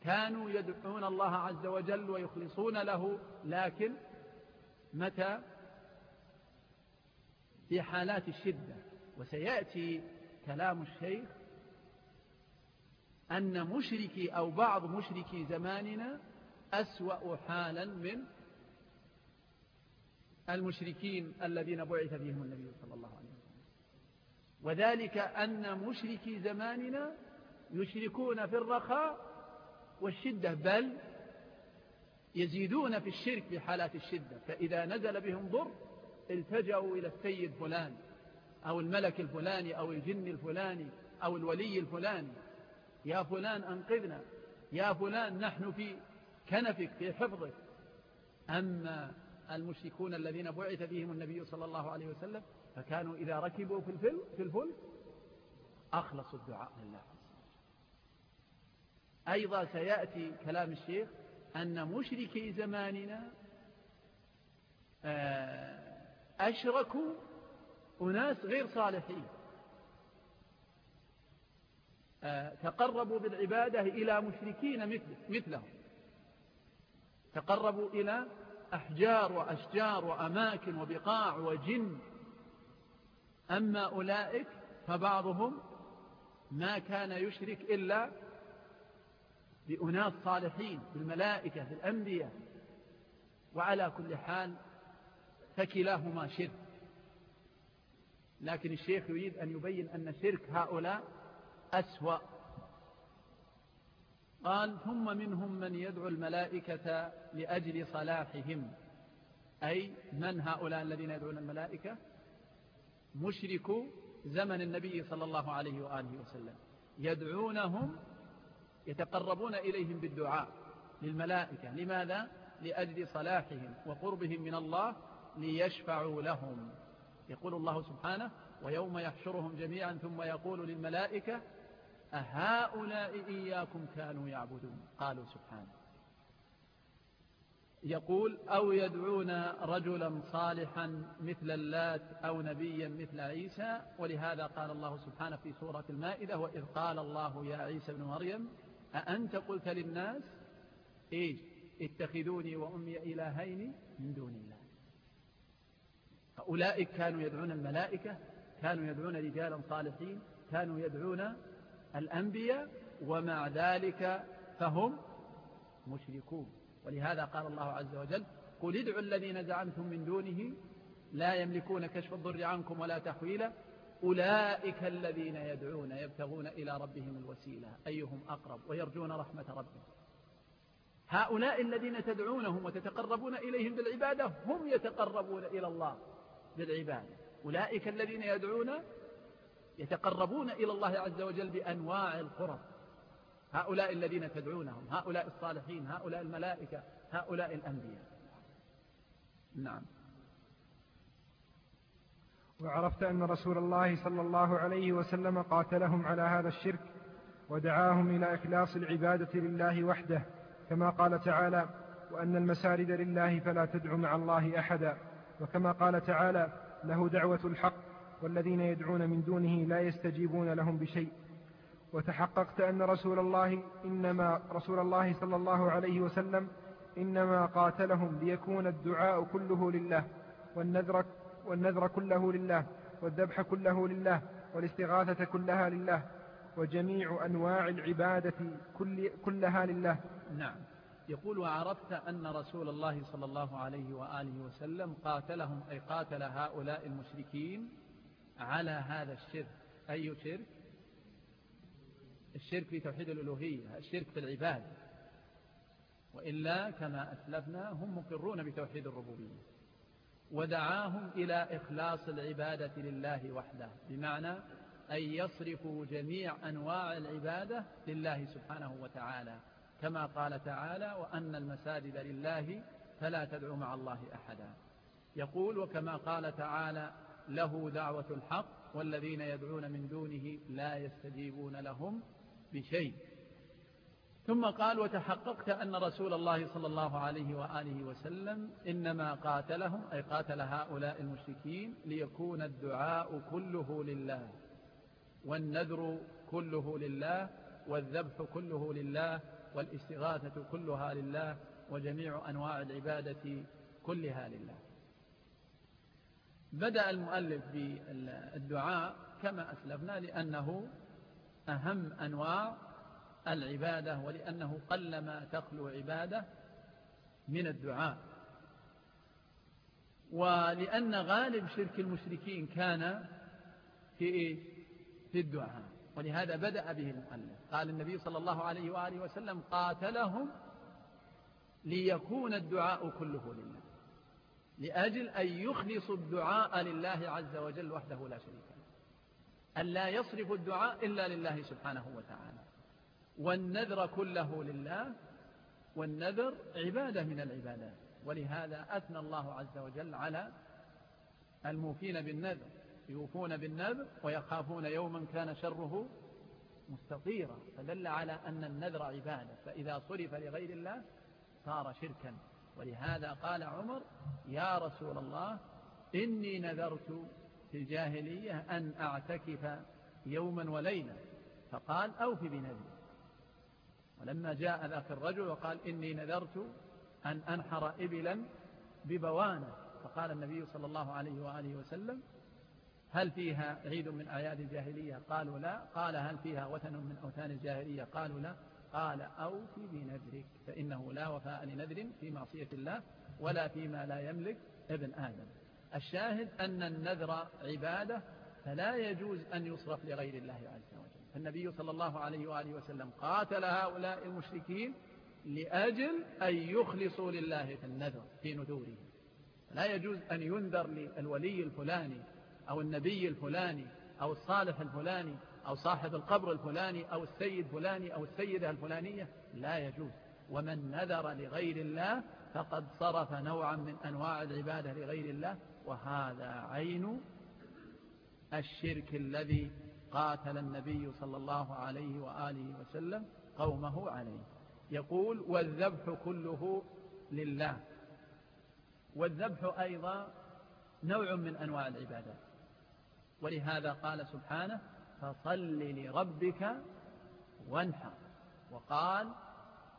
كانوا يدعون الله عز وجل ويخلصون له لكن متى؟ في حالات الشدة. وسيأتي كلام الشيخ أن مشركي أو بعض مشركي زماننا أسوأ حالا من المشركين الذين بعث فيهم النبي صلى الله عليه وسلم. وذلك أن مشركي زماننا يشركون في الرخاء والشدة بل يزيدون في الشرك في حالات الشدة. فإذا نزل بهم ضر التجأوا إلى السيد فلان أو الملك الفلاني أو الجن الفلاني أو الولي الفلاني. يا فلان أنقذنا يا فلان نحن في كنفك في حفظك. أما المشركون الذين بعث فيهم النبي صلى الله عليه وسلم فكانوا إذا ركبوا في الفل في الفل أخلصوا الدعاء لله أيضا سيأتي كلام الشيخ أن مشركي زماننا آه، أشركوا أناس غير صالحين. آه، تقربوا بالعبادة إلى مشركين مثل مثلهم. تقربوا إلى أحجار وأشجار وأماكن وبقاع وجن أما أولئك فبعضهم ما كان يشرك إلا بأناس صالحين بالملائكة بالأنبياء. وعلى كل حال فكلاهما شرك. لكن الشيخ يريد أن يبين أن شرك هؤلاء أسوأ. قال ثم منهم من يدعو الملائكة لأجل صلاحهم. أي من هؤلاء الذين يدعون الملائكة؟ مشركوا زمن النبي صلى الله عليه وآله وسلم. يدعونهم يتقربون إليهم بالدعاء للملائكة. لماذا؟ لأجل صلاحهم وقربهم من الله ليشفعوا لهم. يقول الله سبحانه ويوم يحشرهم جميعا ثم يقول للملائكة أهؤلاء إياكم كانوا يعبدون؟ قالوا سبحانه. يقول أو يدعون رجلا صالحا مثل اللات أو نبيا مثل عيسى ولهذا قال الله سبحانه في سورة المائدة وإذ قال الله يا عيسى بن مريم أأنت قلت للناس إيش؟ اتخذوني وأمي إلهين من دون الله. أولئك كانوا يدعون الملائكة كانوا يدعون رجالا صالحين كانوا يدعون الأنبياء ومع ذلك فهم مشركون. ولهذا قال الله عز وجل قل ادعوا الذين زعمتم من دونه لا يملكون كشف الضر عنكم ولا تحويلا أولئك الذين يدعون يبتغون إلى ربهم الوسيلة. أيهم أقرب ويرجون رحمة ربهم. هؤلاء الذين تدعونهم وتتقربون إليهم بالعبادة هم يتقربون إلى الله بالعبادة. أولئك الذين يدعون يتقربون إلى الله عز وجل بأنواع القرب. هؤلاء الذين تدعونهم هؤلاء الصالحين هؤلاء الملائكة هؤلاء الأنبياء. نعم. وعرفت أن رسول الله صلى الله عليه وسلم قاتلهم على هذا الشرك ودعاهم إلى إخلاص العبادة لله وحده كما قال تعالى وأن المساجد لله فلا تدع مع الله أحدا وكما قال تعالى له دعوة الحق والذين يدعون من دونه لا يستجيبون لهم بشيء وتحققت أن رسول الله إنما رسول الله صلى الله عليه وسلم إنما قاتلهم ليكون الدعاء كله لله والنذر والنذر كله لله والذبح كله لله والاستغاثة كلها لله وجميع أنواع العبادة كل كلها لله. نعم. يقول وعرفت أن رسول الله صلى الله عليه وآله وسلم قاتلهم أي قاتل هؤلاء المشركين على هذا الشرك. أي شرك؟ الشرك في توحيد الألوهية الشرك في العبادة. وإلا كما أسلفنا هم مقرون بتوحيد الربوبية. ودعاهم إلى إخلاص العبادة لله وحده بمعنى أن يصرفوا جميع أنواع العبادة لله سبحانه وتعالى. كما قال تعالى وأن المساجد لله فلا تدعو مع الله أحدا. يقول وكما قال تعالى له دعوة الحق والذين يدعون من دونه لا يستجيبون لهم بشيء. ثم قال وتحققت أن رسول الله صلى الله عليه وآله وسلم إنما قاتلهم أي قاتل هؤلاء المشركين ليكون الدعاء كله لله والنذر كله لله والذبح كله لله والاستغاثة كلها لله وجميع أنواع العبادة كلها لله. بدأ المؤلف بالدعاء كما أسلفنا لأنه أهم أنواع العبادة ولأنه قلما تخلو عبادة من الدعاء. ولأن غالب شرك المشركين كان في إيه؟ في الدعاء. ولهذا بدأ به المؤلف. قال النبي صلى الله عليه وآله وسلم قاتلهم ليكون الدعاء كله لله. لأجل أن يخلصوا الدعاء لله عز وجل وحده لا شريك له أن لا يصرف الدعاء إلا لله سبحانه وتعالى. والنذر كله لله والنذر عبادة من العبادات. ولهذا أثنى الله عز وجل على الموفين بالنذر. يوفون بالنذر ويخافون يوما كان شره مستطيرا. فدل على أن النذر عبادة. فإذا صرف لغير الله صار شركا. ولهذا قال عمر يا رسول الله إني نذرت في الجاهلية أن أعتكف يوما وليلة فقال أوف بنذري ولما جاء ذاك الرجل وقال إني نذرت أن أنحر إبلا ببوانة فقال النبي صلى الله عليه وآله وسلم هل فيها عيد من أعياد الجاهلية؟ قالوا لا. قال هل فيها وثن من أوثان الجاهلية؟ قالوا لا. قال أوف بنذرك فإنه لا وفاء لنذر في معصية الله ولا فيما لا يملك ابن آدم. الشاهد أن النذر عبادة فلا يجوز أن يصرف لغير الله عز وجل. فالنبي صلى الله عليه وآله وسلم قاتل هؤلاء المشركين لأجل أن يخلصوا لله في النذر في نذورهم لا يجوز أن ينذر للولي الفلاني أو النبي الفلاني أو الصالح الفلاني أو صاحب القبر الفلاني أو السيد فلاني أو السيدة الفلانية. لا يجوز. ومن نذر لغير الله فقد صرف نوعا من أنواع العبادة لغير الله. وهذا عين الشرك الذي قاتل النبي صلى الله عليه وآله وسلم قومه عليه. يقول والذبح كله لله. والذبح أيضا نوع من أنواع العبادات ولهذا قال سبحانه فصل لربك وانحر. وقال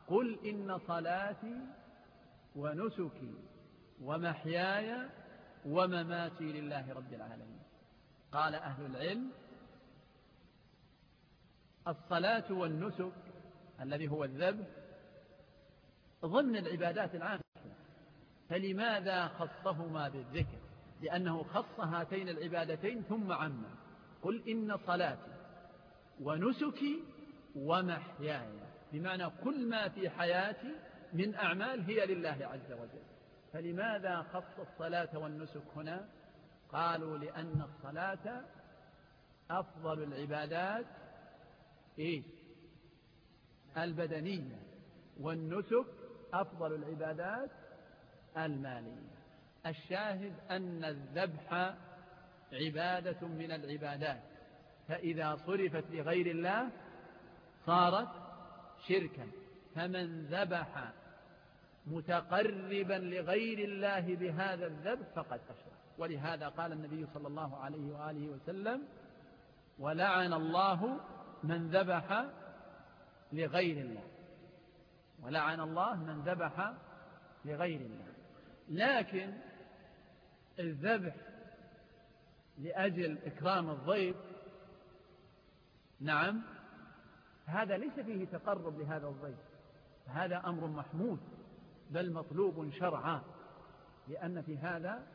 قل إن صلاتي ونسكي ومحياي ومماتي لله رب العالمين. قال أهل العلم الصلاة والنسك الذي هو الذبح ضمن العبادات العامة. فلماذا خصهما بالذكر؟ لأنه خص هاتين العبادتين ثم عما. قل إن صلاتي ونسكي ومحياي. بمعنى كل ما في حياتي من أعمال هي لله عز وجل. فلماذا خص الصلاة والنسك هنا؟ قالوا لأن الصلاة أفضل العبادات إيه؟ البدنية والنسك أفضل العبادات المالية. الشاهد أن الذبح عبادة من العبادات فإذا صرفت لغير الله صارت شركا. فمن ذبح متقربا لغير الله بهذا الذبح فقد أشرك. ولهذا قال النبي صلى الله عليه وآله وسلم ولعن الله من ذبح لغير الله. ولعن الله من ذبح لغير الله. لكن الذبح لأجل إكرام الضيف نعم هذا ليس فيه تقرب لهذا الضيف هذا أمر محمود. بل مطلوب شرعا لأن في هذا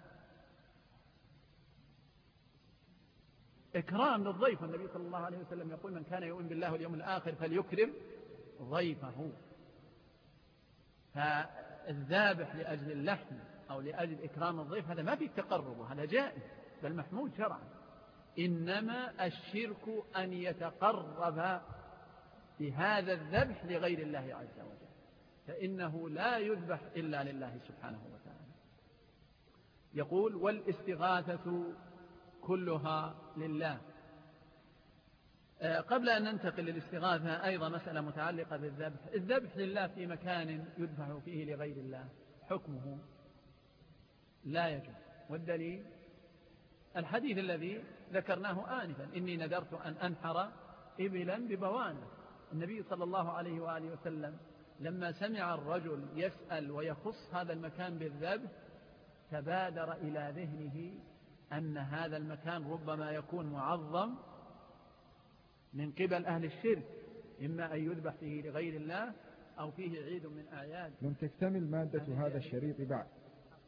إكرام للضيف. النبي صلى الله عليه وسلم يقول من كان يؤمن بالله واليوم الآخر فليكرم ضيفه. فالذابح لأجل اللحم أو لأجل إكرام الضيف هذا ما فيه تقرب هذا جائز بل محمود شرعا. إنما الشرك أن يتقرب بهذا الذبح لغير الله عز وجل. فإنه لا يذبح إلا لله سبحانه وتعالى. يقول والإستغاثة كلها لله. آه، قبل أن ننتقل للاستغاثة أيضا مسألة متعلقة بالذبح. الذبح لله في مكان يذبح فيه لغير الله حكمه لا يجوز. والدليل؟ الحديث الذي ذكرناه آنفا إني نذرت أن أنحر إبلا ببوانة. النبي صلى الله عليه وآله وسلم لما سمع الرجل يسأل ويخص هذا المكان بالذبح تبادر إلى ذهنه أن هذا المكان ربما يكون معظم من قبل أهل الشرك إما أن يذبح فيه لغير الله أو فيه عيد من أعياد. لم تكتمل مادة هذا الشريط بعد.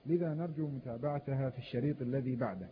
لذا نرجو متابعتها في الشريط الذي بعده.